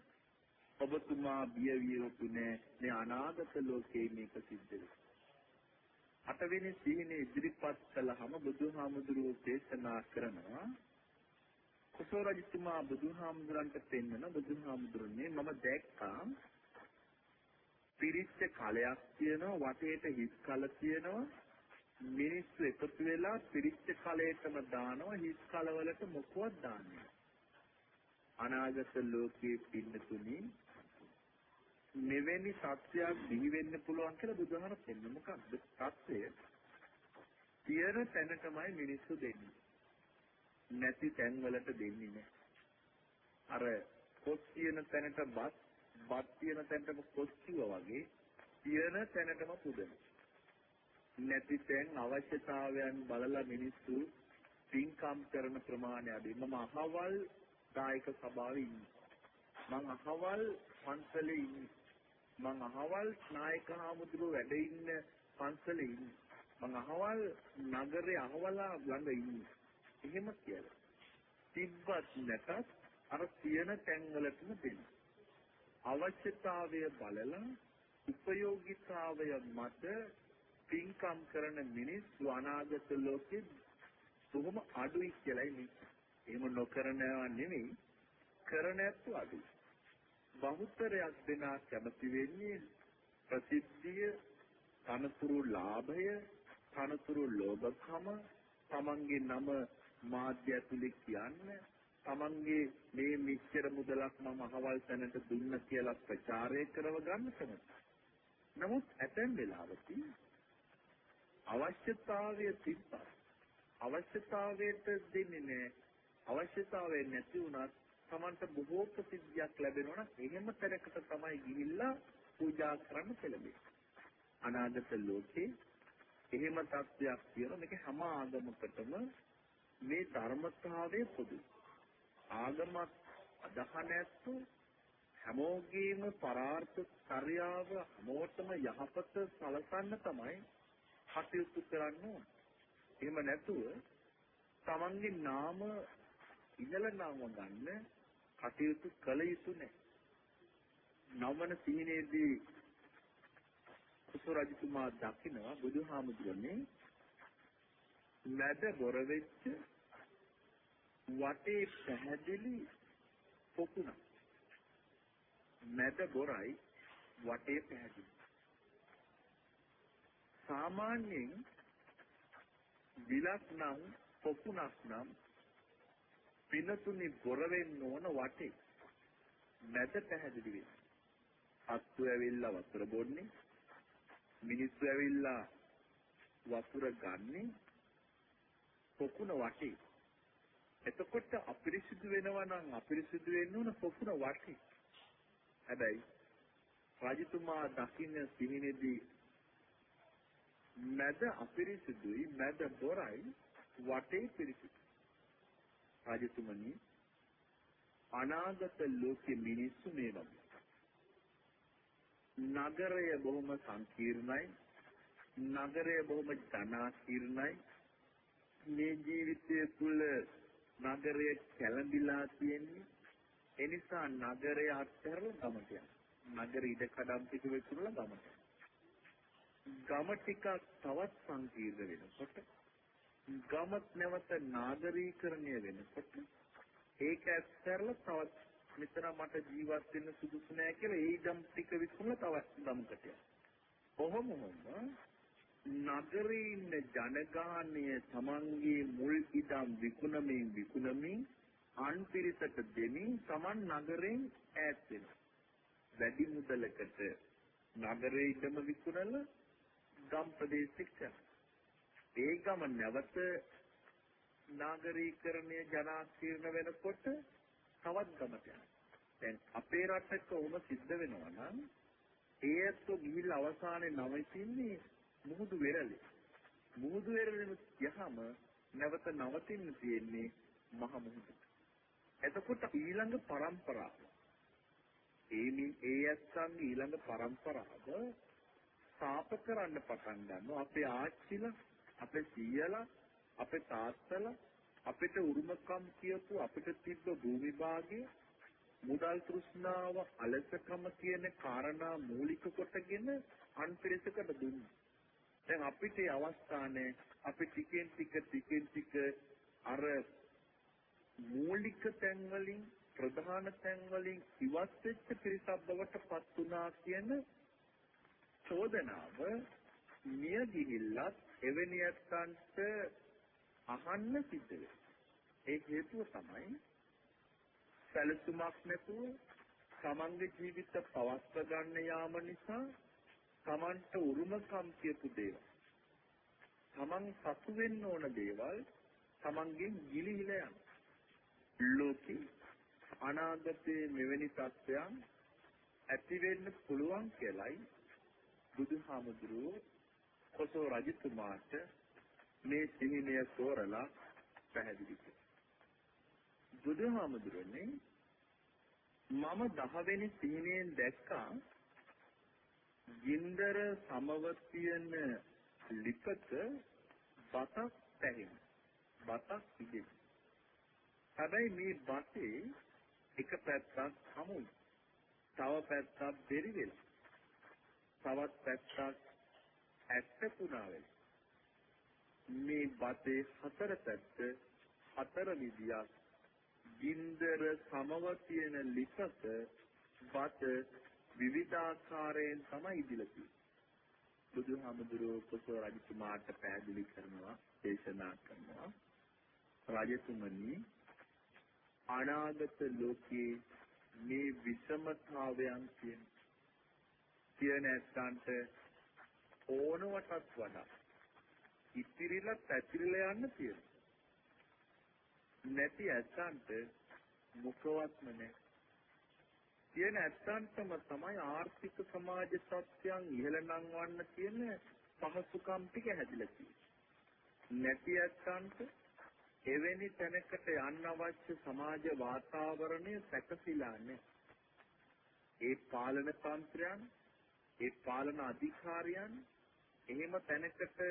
ඔබතුමා බිය වියොතු නෑ. මේ අනාගත ලෝකේ මේක සිද්ධ වෙනවා. අටවෙනි සීනේ ඉදිරිපත් කළාම බුදුහාමුදුරුවෝ දේශනා කරනවා කොසෝ රජතුමා බුදුහාමුදුරන්ට පෙන්වන බුදුහාමුදුරනේ මම දැක්කා. පිරිච්ච කලයක් තියෙනවා වටේට හිස් කල තියෙනවා. මිනිස්සු එකතු වෙලා පිරිච්ච කලයටම දානවා හිස් කලවලට මොකවත් දාන්නේ අනාගත ලෝකයේ පින්නතුනි මෙවැනි සත්‍යයක් දිවි වෙන්න පුළුවන් කියලා බුදුහාම පෙන්න මොකක්ද සත්‍යය තියෙන තැනටමයි මිනිස්සු දෙන්නේ නැති තැන්වලට දෙන්නේ නැහැ අර කොස් තියෙන තැනට බත් බත් තියෙන තැනටම කොච්චුවා වගේ තියෙන තැනටම පුදන. නැති තැන් අවශ්‍යතාවයන් බලලා මිනිස්සු පින්කම් කරන ප්‍රමාණය අඩුයි. මම අහවල් දායක සභාවේ ඉන්නේ. මං අහවල් පන්සලේ ඉන්නේ. මං අහවල් නායක හාමුදුරුවෝ වැඩ ඉන්න පන්සලේ ඉන්නේ. මං අහවල් නගරේ අහවලා ළඟ ඉන්නේ. එහෙම කියලා. තිබ්බත් නැතත් අර තියෙන තැන්වලටම දෙන්න. අවශ්‍යතාවය බලලා උපයෝගීතාවය මත පින්කම් කරන මිනිස්සු අනාගත ලෝකෙ බොහොම අඩුයි කියලායි මේ. එහෙම නොකරනවා නෙමෙයි කරන ඇත්තු අඩුයි. බහුතරයක් දෙනා කැමති වෙන්නේ ප්‍රසිද්ධිය, තනතුරු ලාභය, තනතුරු ලෝභකම, තමන්ගේ නම මාධ්‍ය ඇතුලේ කියන්නේ තමන්ගේ මේ මිච්ඡර මුදලක් මම අහවල් තැනට දුන්න කියලා ප්‍රචාරය කරව ගන්න කැමති. නමුත් ඇතැම් වෙලාවකදී අවශ්‍යතාවය තිබ්බා. අවශ්‍යතාවයට දෙන්නේ නැහැ. අවශ්‍යතාවය නැති වුණත් තමන්ට බොහෝ ප්‍රසිද්ධියක් ලැබෙනවා නම් එහෙම තැනකට තමයි ගිහිල්ලා පූජා කරන්න පෙළඹෙන්නේ. අනාගත ලෝකේ එහෙම තත්ත්වයක් තියෙනවා මේක හැම ආගමකටම මේ ධර්මතාවය පොදුයි. ආගමක් අදහන ඇත්තු හැමෝගේම පරාර්ථ චර්යාව හැමෝටම යහපත සලසන්න තමයි කටයුතු කරන්න ඕන. එහෙම නැතුව තමන්ගේ නාම ඉහළ නාම ගන්න කටයුතු කළ යුතු නැහැ. නවන සීනේදී කුසු රජතුමා දකිනවා බුදුහාමුදුරනේ මැද බොර වෙච්ච වටේ පැහැදිලි පොකුණ මැද බොරයි වටේ පැහැදිලි සාමාන්‍යයෙන් විලක් නම් පොකුණක් නම් පිනතුනි බොර වෙන්න ඕන වටේ මැද පැහැදිලි වෙන්න අත්තු ඇවිල්ලා වතුර බොන්නේ මිනිස්සු ඇවිල්ලා වතුර ගන්නේ පොකුණ වටේ එතකොට අපිරිසිදු වෙනවා නම් අපිරිසිදු වෙන්න ඕන පොකුණ වටේ. හැබැයි රජතුමා දකින්න සිහිනේදී මැද අපිරිසිදුයි මැද බොරයි වටේ පිරිසිදු. රජතුමනි අනාගත ලෝකෙ මිනිස්සු මේ වගේ. නගරය බොහොම සංකීර්ණයි. නගරය බොහොම ජනාකීර්ණයි. මේ ජීවිතය තුළ නගරය කැළඹිලා තියෙන්නේ එනිසා නගරය අත්හැරලා ගමට යනවා නගර ඉඩ කඩම් ටික විකුණලා ගමට. ගම ටිකක් තවත් සංකීර්ණ වෙනකොට ගමත් නැවත නාගරීකරණය වෙනකොට ඒක ඇත්තරලා තවත් මෙතන මට ජීවත් වෙන්න සුදුසු නෑ කියලා ඒ ගම් ටික විකුණලා තවත් ගමකට යනවා. කොහොමද නගරේ ඉන්න ජනගහනය තමන්ගේ මුල් ඉදම් විකුණමින් විකුණමින් අන් පිරිසට දෙමින් තමන් නගරෙන් ඈත් වෙනවා. වැඩි මුදලකට නගරේ ඉදම විකුණලා ගම් ප්‍රදේශයකට ඒ ගම නැවත නාගරීකරණය ජනාකීර්ණ වෙනකොට තවත් ගමට යනවා. දැන් අපේ රටක උම සිද්ධ වෙනවා නම් ඒත් ගිහිල්ලා අවසානයේ නවතින්නේ මුහුදු වෙරළේ. මුහුදු වෙරළෙම යහම නැවත නවතින්න තියෙන්නේ මහ මුහුදට. එතකොට ඊළඟ પરම්පරාව ඒමින් ඒ ඇස්සන්ගේ ඊළඟ પરම්පරාව සාප කරන්න පටන් ගන්නවා අපේ ආච්චිලා අපේ සීයලා අපේ තාත්තලා අපිට උරුමකම් කියපු අපිට තිබ්බ භූමි භාගය මුදල් තෘෂ්ණාව අලසකම කියන කාරණා මූලික කොටගෙන අන්පිරිසකට දුන්නා. දැන් අපිට අවස්ථානේ අපි ටිකෙන් ටික ටිකෙන් ටික අර මූලික තැන් වලින් ප්‍රධාන තැන් වලින් ඉවත් වෙච්ච පිරිසක් බවට පත් වුණා කියන චෝදනාව මිය ගිහිල්ලත් එවැනි අත්කන්ට අහන්න සිද්ධ වෙනවා. ඒ හේතුව තමයි සැලසුමක් නැතුව තමන්ගේ ජීවිත පවත්ව ගන්න යාම නිසා තමන්ට උරුමකම් කියපු දේවල් තමන් සතු වෙන්න ඕන දේවල් තමන්ගෙන් ගිලිහිලා යනවා. ලෝකේ අනාගතයේ මෙවැනි තත්ත්වයන් ඇති වෙන්න පුළුවන් කියලයි බුදුහාමුදුරුවෝ කොසෝ රජතුමාට මේ සිහිනය තෝරලා පැහැදිලි කළා. බුදුහාමුදුරනේ මම දහවෙනි සිහිනයෙන් දැක්කා ගින්දර සමව තියෙන ලිපක බතක් පැහෙන බතක් ඉදෙන හැබැයි මේ බතේ එක පැත්තක් හමුයි තව පැත්තක් බෙරි වෙලා තවත් පැත්තක් ඇත්තකුණා වෙලා මේ බතේ හතර පැත්ත හතර විදියක් ගින්දර සමව තියෙන ලිපක බත විවිධාකාරයෙන් තමයි ඉදිලා තියෙන්නේ. බුදුහාමුදුරුවෝ කොසෝ රජතුමාට පැහැදිලි කරනවා, දේශනා කරනවා. රජතුමනි අනාගත ලෝකයේ මේ විෂමතාවයන් කියන කියන ඇත්තන්ට ඕනවටත් වඩා ඉතිරිලා පැතිරිලා යන්න තියෙනවා. නැති ඇත්තන්ට මුඛවත්ම නැහැ. කියන ඇත්තන්ටම තමයි ආර්ථික සමාජ සත්‍යයන් ඉහළ නංවන්න කියන පහසුකම් ටික හැදිලා තියෙන්නේ. නැති ඇත්තන්ට එවැනි තැනකට යන්න අවශ්‍ය සමාජ වාතාවරණය සැකසීලා ඒ පාලන තන්ත්‍රයන්, ඒ පාලන අධිකාරියන් එහෙම තැනකට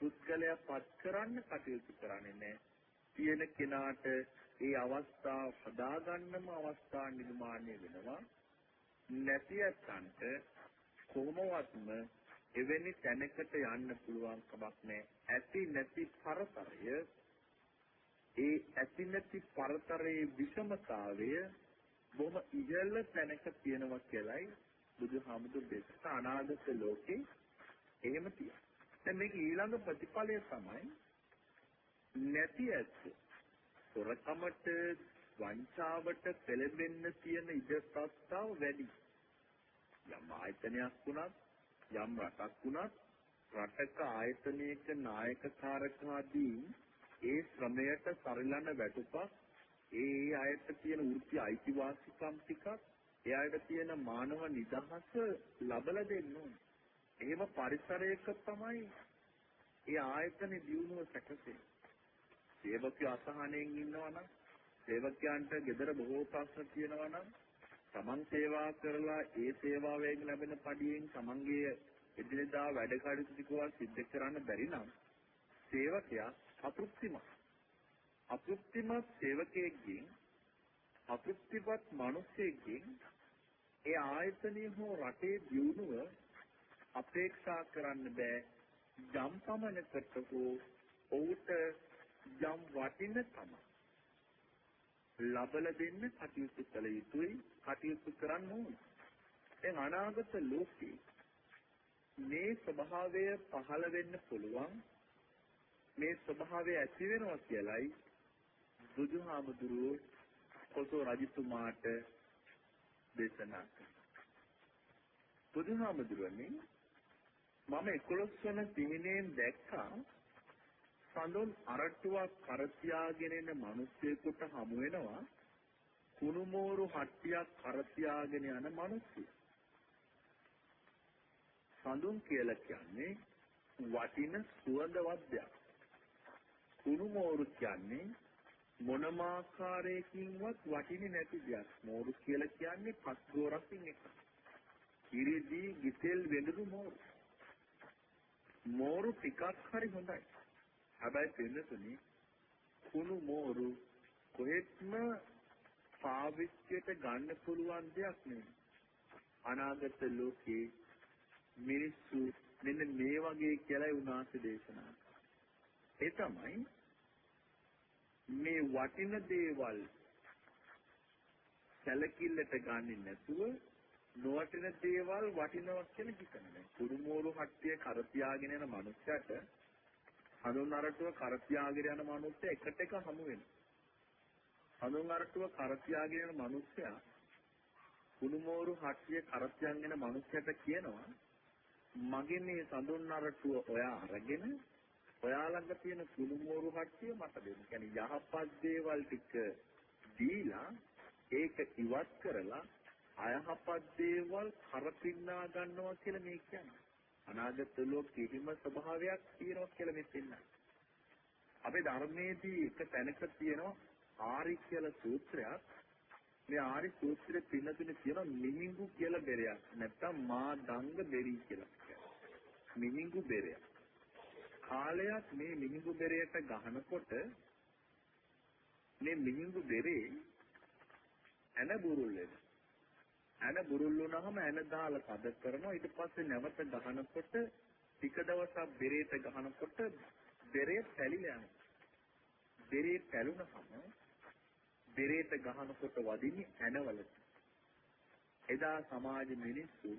පුද්ගලයා පත් කරන්න කටයුතු කරන්නේ නැහැ. තියෙන කෙනාට ඒ අවස්ථාව හදාගන්නම අවස්ථා නිර්මාණය වෙනවා නැති අතන්ට කොහොමවත්ම එවැනි තැනකට යන්න පුළුවන් කමක් නැහැ ඇති නැති පරතරය ඒ ඇති නැති පරතරයේ විෂමතාවය බොහොම ඉහළ තැනක තියෙනවා කියලයි බුදුහාමුදුරු දේශනා අනාගත ලෝකේ එහෙම තියෙනවා දැන් මේක ඊළඟ ප්‍රතිඵලය තමයි නැති ඇත්ත. සොරකමට වංචාවට පෙළඹෙන්න තියෙන ඉඩස්ථාව වැඩි. යම් ආයතනයක් වුණත් යම් රටක් වුණත් රටක ආයතනයක නායකකාරකාදී ඒ ශ්‍රමයට සරිලන වැටුපක් ඒ ඒ අයට තියෙන වෘත්ති අයිතිවාසිකම් ටිකක් එයාට තියෙන මානව නිදහස ලබලා දෙන්න ඕනේ. එහෙම පරිසරයක තමයි ඒ ආයතන දියුණුව සැකසෙන්නේ. සේවකයෝ අසහනෙන් ඉන්නවා නම් සේවකයන්ට gedara බොහෝ ප්‍රශ්න තියෙනවා නම් තමන් සේවා කරලා ඒ සේවාවෙන් ලැබෙන පඩියෙන් තමන්ගේ එදිනෙදා වැඩ කටයුතු ටිකවත් සිද්ධ කරන්න බැරි නම් සේවකයා අතෘප්තිමත් අතෘප්තිමත් සේවකයෙක්ගෙන් අතෘප්තිමත් මිනිසෙක්ගෙන් ඒ ආයතනයේ හෝ රටේ දියුණුව අපේක්ෂා කරන්න බෑ යම් පමණකට හෝ ඔහුට යම් වටිනකම ලබල දෙන්න කටයුතු කළ යුතුයි කටයුතු කරන්න ඕන. දැන් අනාගත ලෝකේ මේ ස්වභාවය පහළ වෙන්න පුළුවන් මේ ස්වභාවය ඇති වෙනවා කියලයි බුදුහාමුදුරුවෝ කොසෝ රජතුමාට දේශනා කළා. බුදුහාමුදුරනේ මම 11 වන දිනෙන් දැක්කා සඳුන් අරට්ටුවක් කර තියාගෙන ඉන්න මිනිස්සෙකුට හමු වෙනවා කුණුමෝරු හට්ටියක් කර තියාගෙන යන මිනිස්සු. සඳුන් කියලා කියන්නේ වටින සුවඳවත් දෙයක්. කුණුමෝරු කියන්නේ මොනම ආකාරයකින්වත් වටින්නේ නැති දෙයක්. මෝරු කියලා කියන්නේ පස් ගෝරකින් එකක්. ඉරිදී ගිතෙල් වෙඬු මෝරු. මෝරු ටිකක් හරි හොඳයි. හැබැයි පින්නතුනි කුණු මෝරු කොහෙත්ම පාවිච්චියට ගන්න පුළුවන් දෙයක් නෙවෙයි. අනාගත ලෝකේ මිනිස්සු මෙන්න මේ වගේ කියලා උනාස දේශනා ඒ තමයි මේ වටින දේවල් සැලකිල්ලට ගන්නේ නැතුව නොවටින දේවල් වටිනවා කියලා හිතනවා. කුරුමෝරු හට්ටිය කර තියාගෙන යන මනුස්සයට හඳුන් අරටුව කර තියාගෙන යන මිනිස්සු එකට එක හමු වෙනවා. හඳුන් අරටුව කර තියාගෙන යන මිනිස්සයා කුණුමෝරු හට්ටිය කර තියාගෙන යන මිනිස්සයාට කියනවා මගේ මේ සඳුන් අරටුව ඔයා අරගෙන ඔයා ළඟ තියෙන කුණුමෝරු හට්ටිය මට දෙන්න. කියන්නේ යහපත් දේවල් ටික දීලා ඒක ඉවත් කරලා අයහපත් දේවල් කරපින්නා ගන්නවා කියලා මේ කියන්නේ. අනාගත ලෝකෙ හිම ස්වභාවයක් තියෙනවා කියලා මෙතෙන්න. අපේ ධර්මයේදී එක තැනක තියෙනවා ආරි කියලා සූත්‍රයක්. මේ ආරි සූත්‍රයේ පින්නතුනේ තියෙනවා මිහිඟු කියලා බෙරයක්. නැත්තම් මා දංග බෙරි කියලා කියනවා. මිහිඟු බෙරයක්. කාලයක් මේ මිහිඟු බෙරයට ගහනකොට මේ මිහිඟු බෙරේ ඇන බුරුල් වෙනවා. ඇන බුරුල් වුණාම ඇන දාලා තද කරනවා. ඊට පස්සේ නැවත ගහනකොට ටික දවසක් බෙරේට ගහනකොට බෙරේ පැලිලා යනවා. බෙරේ පැලුනහම බෙරේට ගහනකොට වදින්නේ ඇනවලට එදා සමාජ මිනිස්සු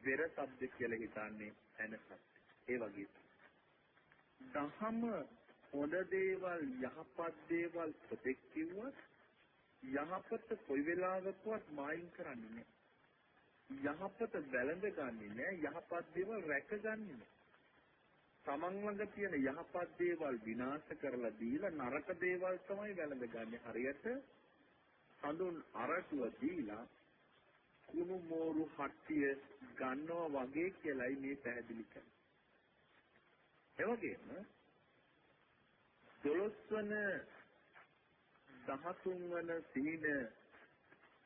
බෙර શબ્ද කියලා හිතන්නේ ඇන ඒ වගේ. දහම හොඳ දේවල් යහපත් දේවල් ප්‍රතික්‍රියාවක් යහපත කොයි වෙලාවකවත් මායින් කරන්නේ නැහැ. යහපත වැළඳ ගන්නේ නැහැ. යහපත් දේවල් රැකගන්නේ නැහැ. තමන් ළඟ තියෙන යහපත් දේවල් විනාශ කරලා දීලා නරක දේවල් තමයි වැළඳගන්නේ. හරියට හඳුන් අරටුව දීලා කුණු මෝරු හට්ටිය ගන්නවා වගේ කියලයි මේ පැහැදිලි කරන්නේ. එවැගේම දොළොස්වන 13 වන සීන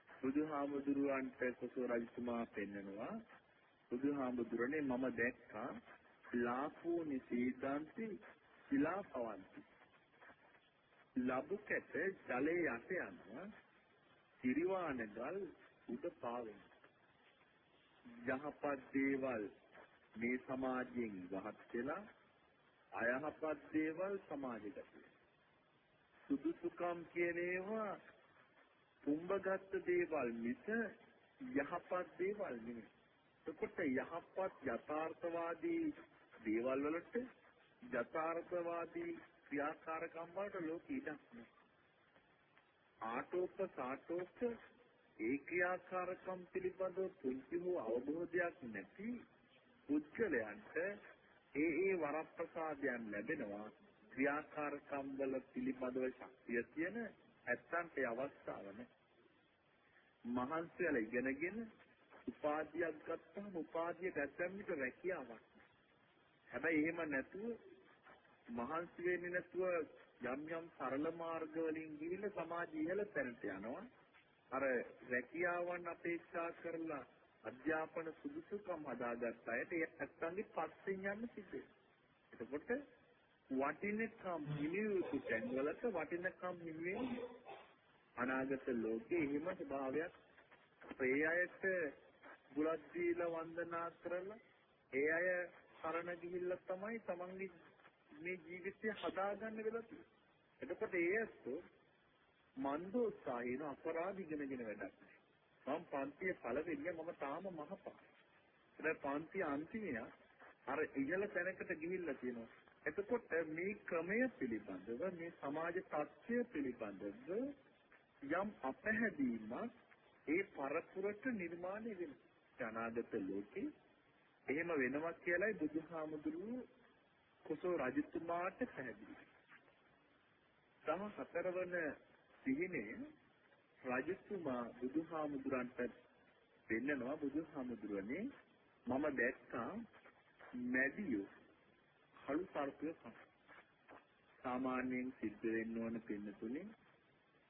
බුදුහාමුදුරුවන්ට කොසෝ රජතුමා පෙන්නනවා. බුදුහාමුදුරනේ මම දැක්කා ලාපෝ නිසීදාන්ති සිලා පවන්ති ලබු කැට ජලයේ යට යනවා සිරිවානගල් උඩ පාවෙන. යහපත් දේවල් මේ සමාජයෙන් වහත් වෙලා අයහපත් දේවල් සමාජගත වෙනවා සුදුසුකම් කියන ඒවා පුම්බගත් දේවල් මිස යහපත් දේවල් නෙමෙයි. එතකොට යහපත් යථාර්ථවාදී දේවල් වලට යථාර්ථවාදී ක්‍රියාකාරකම් වලට ලෝක ඉඩක් නැහැ. ආටෝප සාටෝප ඒ ක්‍රියාකාරකම් පිළිබඳව පුංචි හෝ අවබෝධයක් නැති පුද්ගලයන්ට ඒ ඒ වරප්‍රසාදයන් ලැබෙනවා ක්‍රියාකාරකම් වල පිළිබඳව ශක්තිය තියෙන ඇත්තන්ට ඒ අවස්ථාව නැහැ. මහන්සි වෙලා ඉගෙනගෙන උපාධියක් ගත්තාම උපාධිය ගත්තම විතර රැකියාවක්. හැබැයි එහෙම නැතුව මහන්සි වෙන්නේ නැතුව යම් යම් සරල මාර්ග වලින් ගිහිල්ලා සමාජ ඉහළ තැනට යනවා. අර රැකියාවන් අපේක්ෂා කරලා අධ්‍යාපන සුදුසුකම් හදාගත්ත අයට ඒ නැත්තන්ගේ පස්සෙන් යන්න සිද්ධ වෙනවා. එතකොට වටිනකම් හිමියුතු තැන්වලට වටිනකම් හිමි අනාගත ලෝකේ එහෙම ස්වභාවයක් ඒ අයට බුලත් දීලා වන්දනා කරලා ඒ අය සරණ ගිහිල්ලා තමයි තමන්ගේ මේ ජීවිතය හදාගන්න වෙලා තියෙන්නේ. එතකොට ඒ ඇත්තෝ මන්දෝත්සාහීන අපරාධ ඉගෙනගෙන වැඩක් නැහැ. මම පන්තියේ පළවෙනිය මම තාම මහපා. දැන් පන්තිය අන්තිමය අර ඉහළ තැනකට ගිහිල්ලා තියෙනවා. එතකොට මේ ක්‍රමය පිළිබඳව මේ සමාජ තත්ත්වය පිළිබඳව යම් අපහැදීමක් ඒ පරපුරට නිර්මාණය වෙනවා. අනාගත ලෝකේ එහෙම වෙනවා කියලායි බුදුහාමුදුරුවෝ කුසෝ රජතුමාට පැහැදිලි. තම හතරවන සිහිනේ රජතුමා බුදුහාමුදුරන්ට පෙන්නනවා බුදුහාමුදුරනේ මම දැක්කා මැදියෝ කළු සර්පය කන. සාමාන්‍යයෙන් සිද්ධ වෙන්න ඕන පින්නතුනේ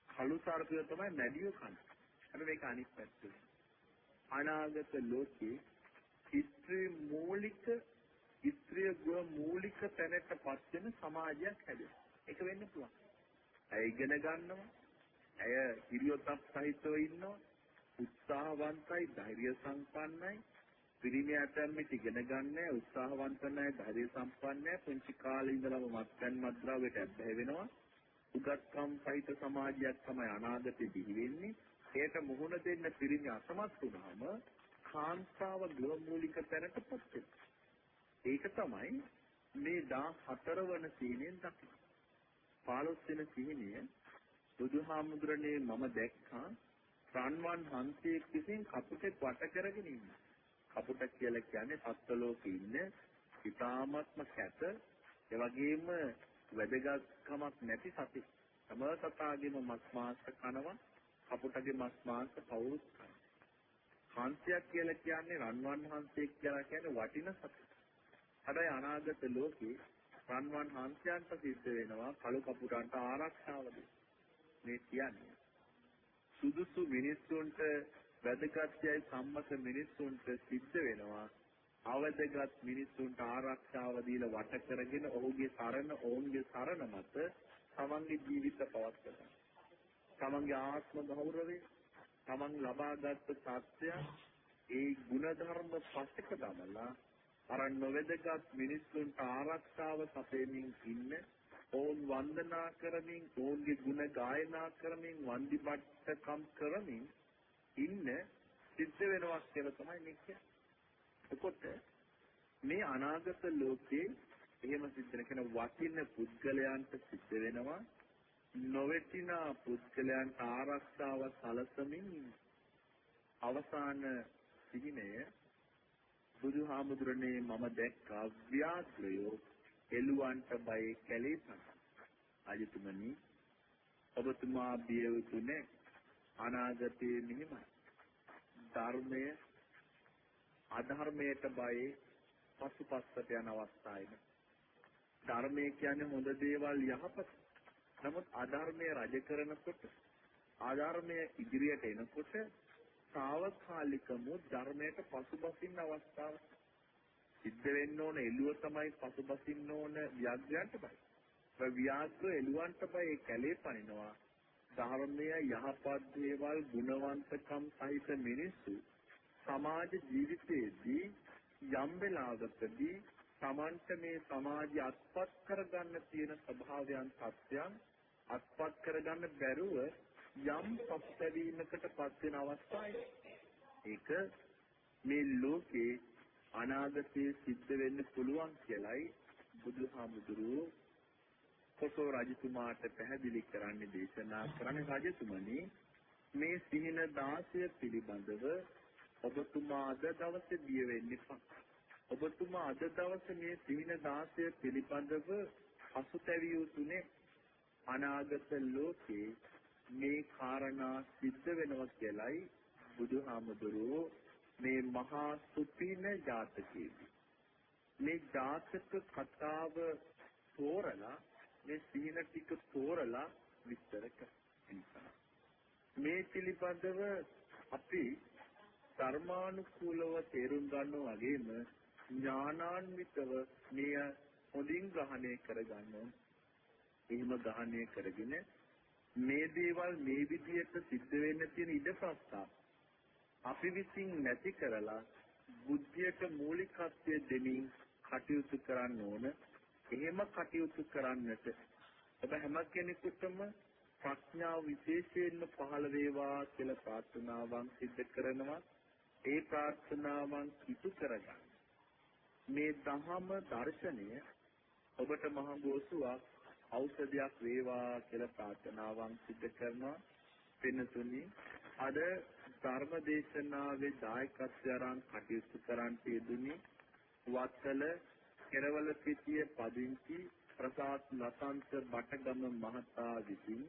කළු සර්පය තමයි මැඩිය කන. හැබැයි මේක අනිත් පැත්ත. අනාගත ලෝකේ ස්ත්‍රී මූලික ස්ත්‍රිය ගෘහ මූලික තැනටපත් වෙන සමාජයක් හැදෙනවා. ඒක වෙන්න පුළුවන්. ඇය ඉගෙන ගන්නවා. ඇය හිරියොතක් සහිතව ඉන්නවා. උත්සාහවන්තයි, ධෛර්ය සම්පන්නයි, පිරිමි ඇතැම්මට ඉගෙන ගන්න උත්සාහවන්ත නැහැ ධෛර්ය සම්පන්න නැහැ පුංචි කාලේ ඉඳලම මත්පැන් මත්ද්‍රව්‍යයට ඇබ්බැහි වෙනවා. උගත්කම් සහිත සමාජයක් තමයි අනාගතේ බිහි වෙන්නේ. ඒකට මුහුණ දෙන්න පිරිමි අසමත් වුනහම කාන්තාව ගෘහමූලික තැනටපත් වෙනවා. ඒක තමයි මේ 14 වන සීනෙන් දකින්න 15 වෙන සීනිය බුදුහාමුදුරනේ මම දැක්කා. රන්වන් හන්සියෙක් විසින් කපුටෙක් වට කරගෙන ඉන්නවා. කපුට කියලා කියන්නේ සත්ත්ව ලෝකේ ඉන්න ඉතාමත්ම කැත ඒ වගේම වැදගත්කමක් නැති සති. තම සතාගේම මස් මාංශ කනවා කපුටගේ මස් මාංශ කවුරුත් කනවා. හංසයක් කියලා කියන්නේ රන්වන් හංසයෙක් කියලා කියන්නේ වටින සතෙක්. හැබැයි අනාගත ලෝකේ රන්වන් හංසයන්ට සිද්ධ වෙනවා කළු කපුටන්ට ආරක්ෂාව මේ කියන්නේ සුදුසු මිනිස්සුන්ට වැදගත් යයි සම්මත මිනිස්සුන්ට සිද්ධ වෙනවා අවදගත් මිනිස්සුන්ට ආරක්ෂාව දීලා වට කරගෙන ඔහුගේ සරණ ඔවුන්ගේ සරණ මත තමන්ගේ ජීවිත පවත්වනවා. තමන්ගේ ආත්ම ගෞරවය තමන් ලබාගත් සත්‍ය ඒ ಗುಣධර්ම පස්සක දමලා අර නොවැදගත් මිනිස්සුන්ට ආරක්ෂාව සපයමින් ඉන්න ඔවුන් වන්දනා කරමින් ඔවුන්ගේ ගුණ ගායනා කරමින් වන්දිපට්ඨකම් කරමින් ඉන්න සිද්ධ වෙනවා කියලා තමයි මේ කියන්නේ. එතකොට මේ අනාගත ලෝකේ එහෙම සිද්ධ වෙන වටින පුද්ගලයන්ට සිද්ධ වෙනවා නොවැටිනා පුද්ගලයන්ට ආරක්ෂාව සලසමින් අවසාන සිහිනය බුදුහාමුදුරනේ මම දැක්කා ව්‍යාග්‍රයෝ එළුවන්ට බය කැලේ තමයි. අජිතුමනි ඔබතුමා බිය වුනේ අනාගතයේ මෙහිමයි. ධර්මය අධර්මයට බයි පසුපස්සට යන අවස්ථාවේ ධර්මය කියන්නේ හොඳ දේවල් යහපත. නමුත් අධර්මය රජ කරනකොට අධර්මය ඉදිරියට එනකොට తాවකාලිකම ධර්මයට පසුබසින්න අවස්ථාව සිද්ධ වෙන්න ඕන එළුව තමයි පසුබසින්න ඕන ව්‍යාග්‍රයන්ට බයි. ව්‍යාග්‍ර එළුවන්ට බයි කැලේ පනිනවා ධර්මය යහපත් දේවල් ගුණවන්තකම් සහිත මිනිස්සු සමාජ ජීවිතයේදී යම් වෙලාවකදී Tamanට මේ සමාජය අත්පත් කරගන්න තියෙන ස්වභාවයන් සත්‍යයන් අත්පත් කරගන්න බැරුව යම් පස්තැවීමකට පත් වෙන අවස්ථාවයි. ඒක මේ ලෝකේ අනාගතයේ සිද්ධ වෙන්න පුළුවන් කියලයි බුදුහාමුදුරුවෝ කොසෝ රජතුමාට පැහැදිලි කරන්නේ දේශනා කරන්නේ රජතුමනි මේ සිහින 16 පිළිබඳව ඔබතුමා අද දවසේ බිය වෙන්න එපා. ඔබතුමා අද දවසේ මේ සිහින 16 පිළිබඳව පසුතැවිය යුතුනේ අනාගත ලෝකේ මේ කාරණා සිද්ධ වෙනවා කියලයි බුදුහාමුදුරුවෝ මේ මහා සුපින ජාතකයේදී මේ ජාතක කතාව තෝරලා මේ සීන ටික තෝරලා විස්තර කරනවා. මේ පිළිබඳව අපි ධර්මානුකූලව තේරුම් ගන්නවා වගේම ඥානාන්විතව මෙය හොඳින් ග්‍රහණය කරගන්න එහෙම ග්‍රහණය කරගෙන මේ දේවල් මේ විදිහට සිද්ධ වෙන්න තියෙන ඉඩ ප්‍රස්තාව අපි විසින් නැති කරලා බුද්ධියට මූලිකත්වය දෙමින් කටයුතු කරන්න ඕන. එහෙම කටයුතු කරන්නට ඔබ හැම කෙනෙකුටම ප්‍රඥාව විශේෂයෙන්ම පහළ වේවා කියලා ප්‍රාර්ථනාවන් සිදු කරනවා. ඒ ප්‍රාර්ථනාවන් ඉටු කරගන්න. මේ දහම දර්ශනය ඔබට මහ බෝසුවක් ඖෂධයක් වේවා කියලා ප්‍රාර්ථනාවන් සිදු කරනවා. පින්තුනි අද ධර්ම දේශනාවේ දායකත්වය අරන් කටයුතු කරන්ට යෙදුනි වත්තල කෙරවල පිටිය පදිංචි ප්‍රසාද් ලසන්ත බටගම මහතා විසින්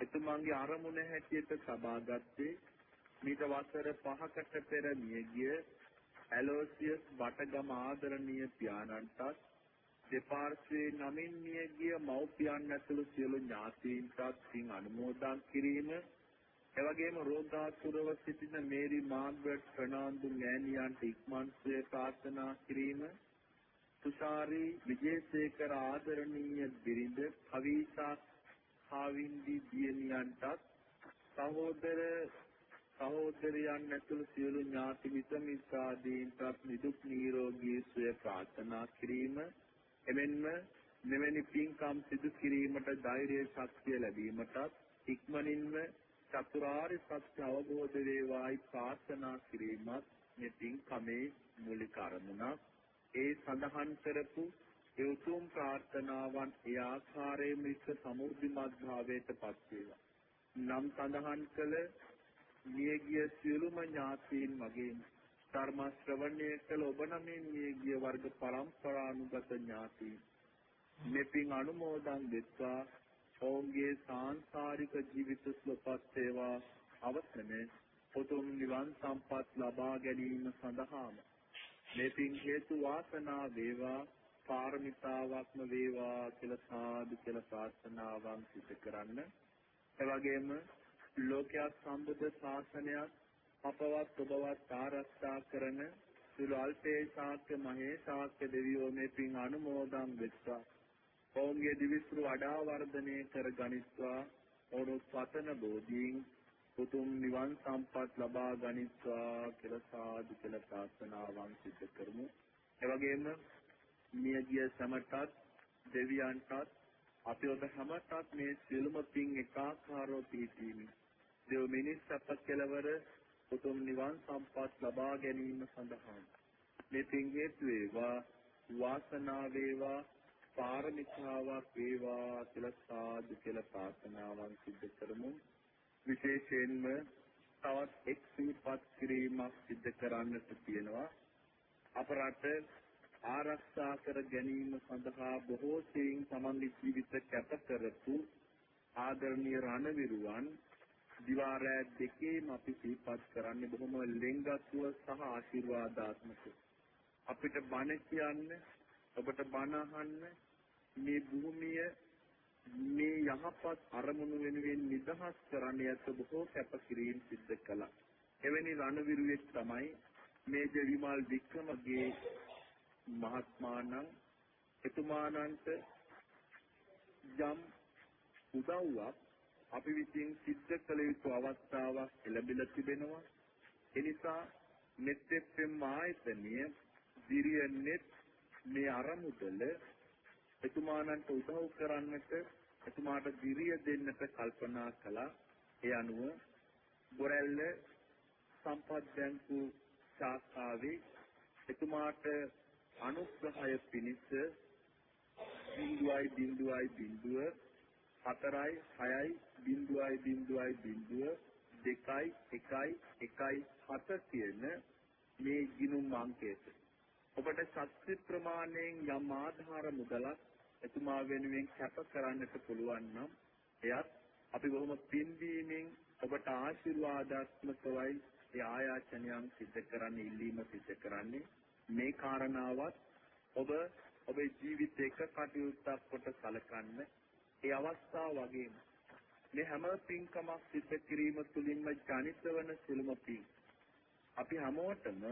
එතුමන්ගේ අරමුණ හැටියට සබාගත්තේ මීට වසර 5කට පෙර මියගිය ඇලෝසියස් බටගම ආදරණීය පියාණන්ටත් දෙපාර්ශ්වයේ නමින් මියගිය මව්පියන් ඇතුළු සියලු ඥාතීන්ටත් පින් අනුමෝදන් කිරීම එවැගේම රෝගාතුරව සිටින මේරි මාග්‍රට් ෆර්නාන්දු මෑණියන්ට ඉක්මන්සේ ප්‍රාර්ථනා කිරීම තුෂාරි විජේසේකර ආදරණීය බිරිඳ කවිතා කාවින්දි දියණියන්ටත් සහෝදර සහෝදරයන් ඇතුළු සියලු ඥාති මිත මිත්‍රාදීන්ටත් නිදුක් නිරෝගී සුවය ප්‍රාර්ථනා කිරීම එමෙන්ම මෙවැනි පින්කම් සිදු කිරීමට ධෛර්ය ශක්තිය ලැබීමටත් ඉක්මනින්ම චතුරාර්ය සත්‍ය අවබෝධ වේවායි ප්‍රාර්ථනා කිරීමත් මේ පින්කමේ මූලික අරමුණක්. ඒ සඳහන් කරපු ඒ උතුම් ප්‍රාර්ථනාවන් ඒ ආකාරයෙන්ම ඉස්ස සමුර්ධිමත් භාවයට පත් වේවා. නම් සඳහන් කළ මියගිය සියලුම ඥාතීන් වගේම ධර්ම ශ්‍රවණය කළ ඔබ නමින් මියගිය වර්ග පරම්පරානුගත ඥාතීන් මෙපින් අනුමෝදන් වෙත්වා ඔවුන්ගේ සාංසාරික ජීවිත සුවපත් වේවා අවසනේ උතුම් නිවන් සම්පත් ලබා ගැනීම සඳහාම මේ පින් හේතු වාසනා වේවා පාරමිතාවක්ම වේවා කියලා සාදු කියලා ප්‍රාර්ථනාවන් සිදු කරන්න. එවැගේම ලෝකයක් සම්බුද්ධ ශාසනයක් අපවත් ඔබවත් ආරක්ෂා කරන සුළු අල්පේ ශාක්‍ය මහේ ශාක්‍ය දෙවියෝ මේ පින් අනුමෝදන් වෙත්වා. ඔවුන්ගේ දිවිසුරු වඩා වර්ධනය කර ගනිත්වා ඔවුන් පතන බෝධීන් උතුම් නිවන් සම්පත් ලබා ගනිත්වා කියලා සාදු කියලා ප්‍රාර්ථනාවන් සිදු කරමු. එවැගේම මියගිය සමටත් දෙවියන්ටත් අපි ඔබ හැමතත් මේ සියලුම පින් එකාකාරව පිහිටීමි. දෙව මිනිස් සප කෙලවර උතුම් නිවන් සම්පත් ලබා ගැනීම සඳහා මේ පින් හේතු වේවා වාසනාව වේවා පාරමිතාවක් වේවා කියලා සාදු කියලා ප්‍රාර්ථනාවන් සිදු කරමු. විශේෂයෙන්ම තවත් එක් සිහිපත් කිරීමක් සිදු කරන්නට තියෙනවා. අප රට ආරක්ෂා කර ගැනීම සඳහා බොහෝ සෙයින් තමන්ගේ ජීවිත කැප කරපු ආදරණීය රණවිරුවන් දිවා රෑ දෙකේම අපි සිහිපත් කරන්නේ බොහොම ලෙන්ගත්ව සහ ආශිර්වාදාත්මකව. අපිට බණ කියන්න ඔබට බණ අහන්න මේ භූමිය මේ යහපත් අරමුණු වෙනුවෙන් නිදහස් කරන්න යත් බොහෝ කැපකිරීම සිද්ධ කළා. එවැනි රණවිරුවෙක් තමයි මේ දෙවිමල් වික්‍රමගේ මහත්මාණන් එතුමාණන්ට යම් උදව්වක් අපි විසින් සිද්ධ කළ යුතු අවස්ථාවක් ලැබිලා තිබෙනවා. එනිසා මෙත්ෙප්පෙම් ආයතනය දිරියනෙත් මේ අරමුදල එතුමාණන්ට උදව් කරන්නට එතුමාට දිරිය දෙන්නට කල්පනා කළා. ඒ අනුව බොරැල්ල සම්පත් බැංකු ශාඛාවේ එතුමාට අනුග්‍රහය පිණිස බිඳුවයි බිඳුවයි බිඳුව හතරයි හයයි බිඳුවයි බිඳුවයි බිඳුව දෙකයි එකයි එකයි හත කියන මේ ගිණුම් අංකයට ඔබට ශක්ති ප්‍රමාණයෙන් යම් ආධාර මුදලක් එතුමා වෙනුවෙන් කැප කරන්නට පුළුවන් නම් එයත් අපි බොහොම පින්දීමෙන් ඔබට ආශිර්වාදාත්මකවයි ඒ ආයාචනයන් සිද්ධ කරන්නේ ඉල්ලීම සිද්ධ කරන්නේ. මේ කාරණාවත් ඔබ ඔබේ ජීවිතේ එක කටයුත්තක් කොට සලකන්න ඒ අවස්ථාව වගේම මේ හැම පින්කමක් සිද්ධ කිරීම තුළින්ම ජනිත වන සිළුම පින්. අපි හැමෝටම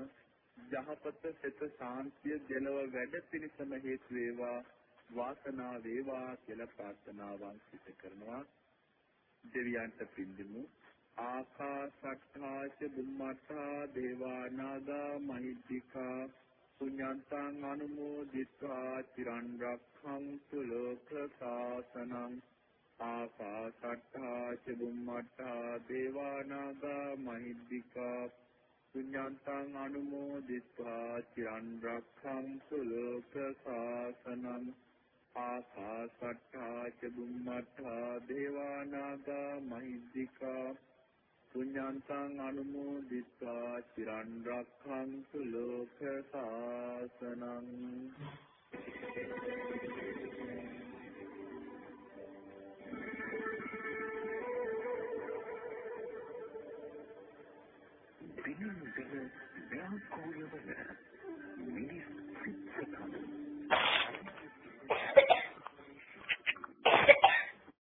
යහපත සිත සාන්තිය දෙලව වැඩ පිණිසම හේතු වේවා. වාසනාව වේවා කියලා ප්‍රාර්ථනාවන් සිදු කරනවා. දෙවියන්ට පින්දිමු ආකාසට්ඨාච බුම්මට්ඨා දේවානාගා මහිද්దికා පුඤ්ඤන්තං අනුමෝදිත්වා තිරන් රක්ඛන්තු ලෝක සාසනං. ආකාසට්ඨාච බුම්මට්ඨා දේවානාගා මහිද්దికා පුඤ්ඤන්තං අනුමෝදිත්වා තිරන් රක්ඛන්තු ලෝක සාසනං. ආකාසට්ඨා ච බුම්මට්ඨා දේවානාගා මහිද්దికා පුඤ්ඤාන්තං අනුමෝදිත්වා චිරන් රක්ඛන්තු ලෝක සාසනං බිනින් බින බ්‍රහ්ම කෝලිය වන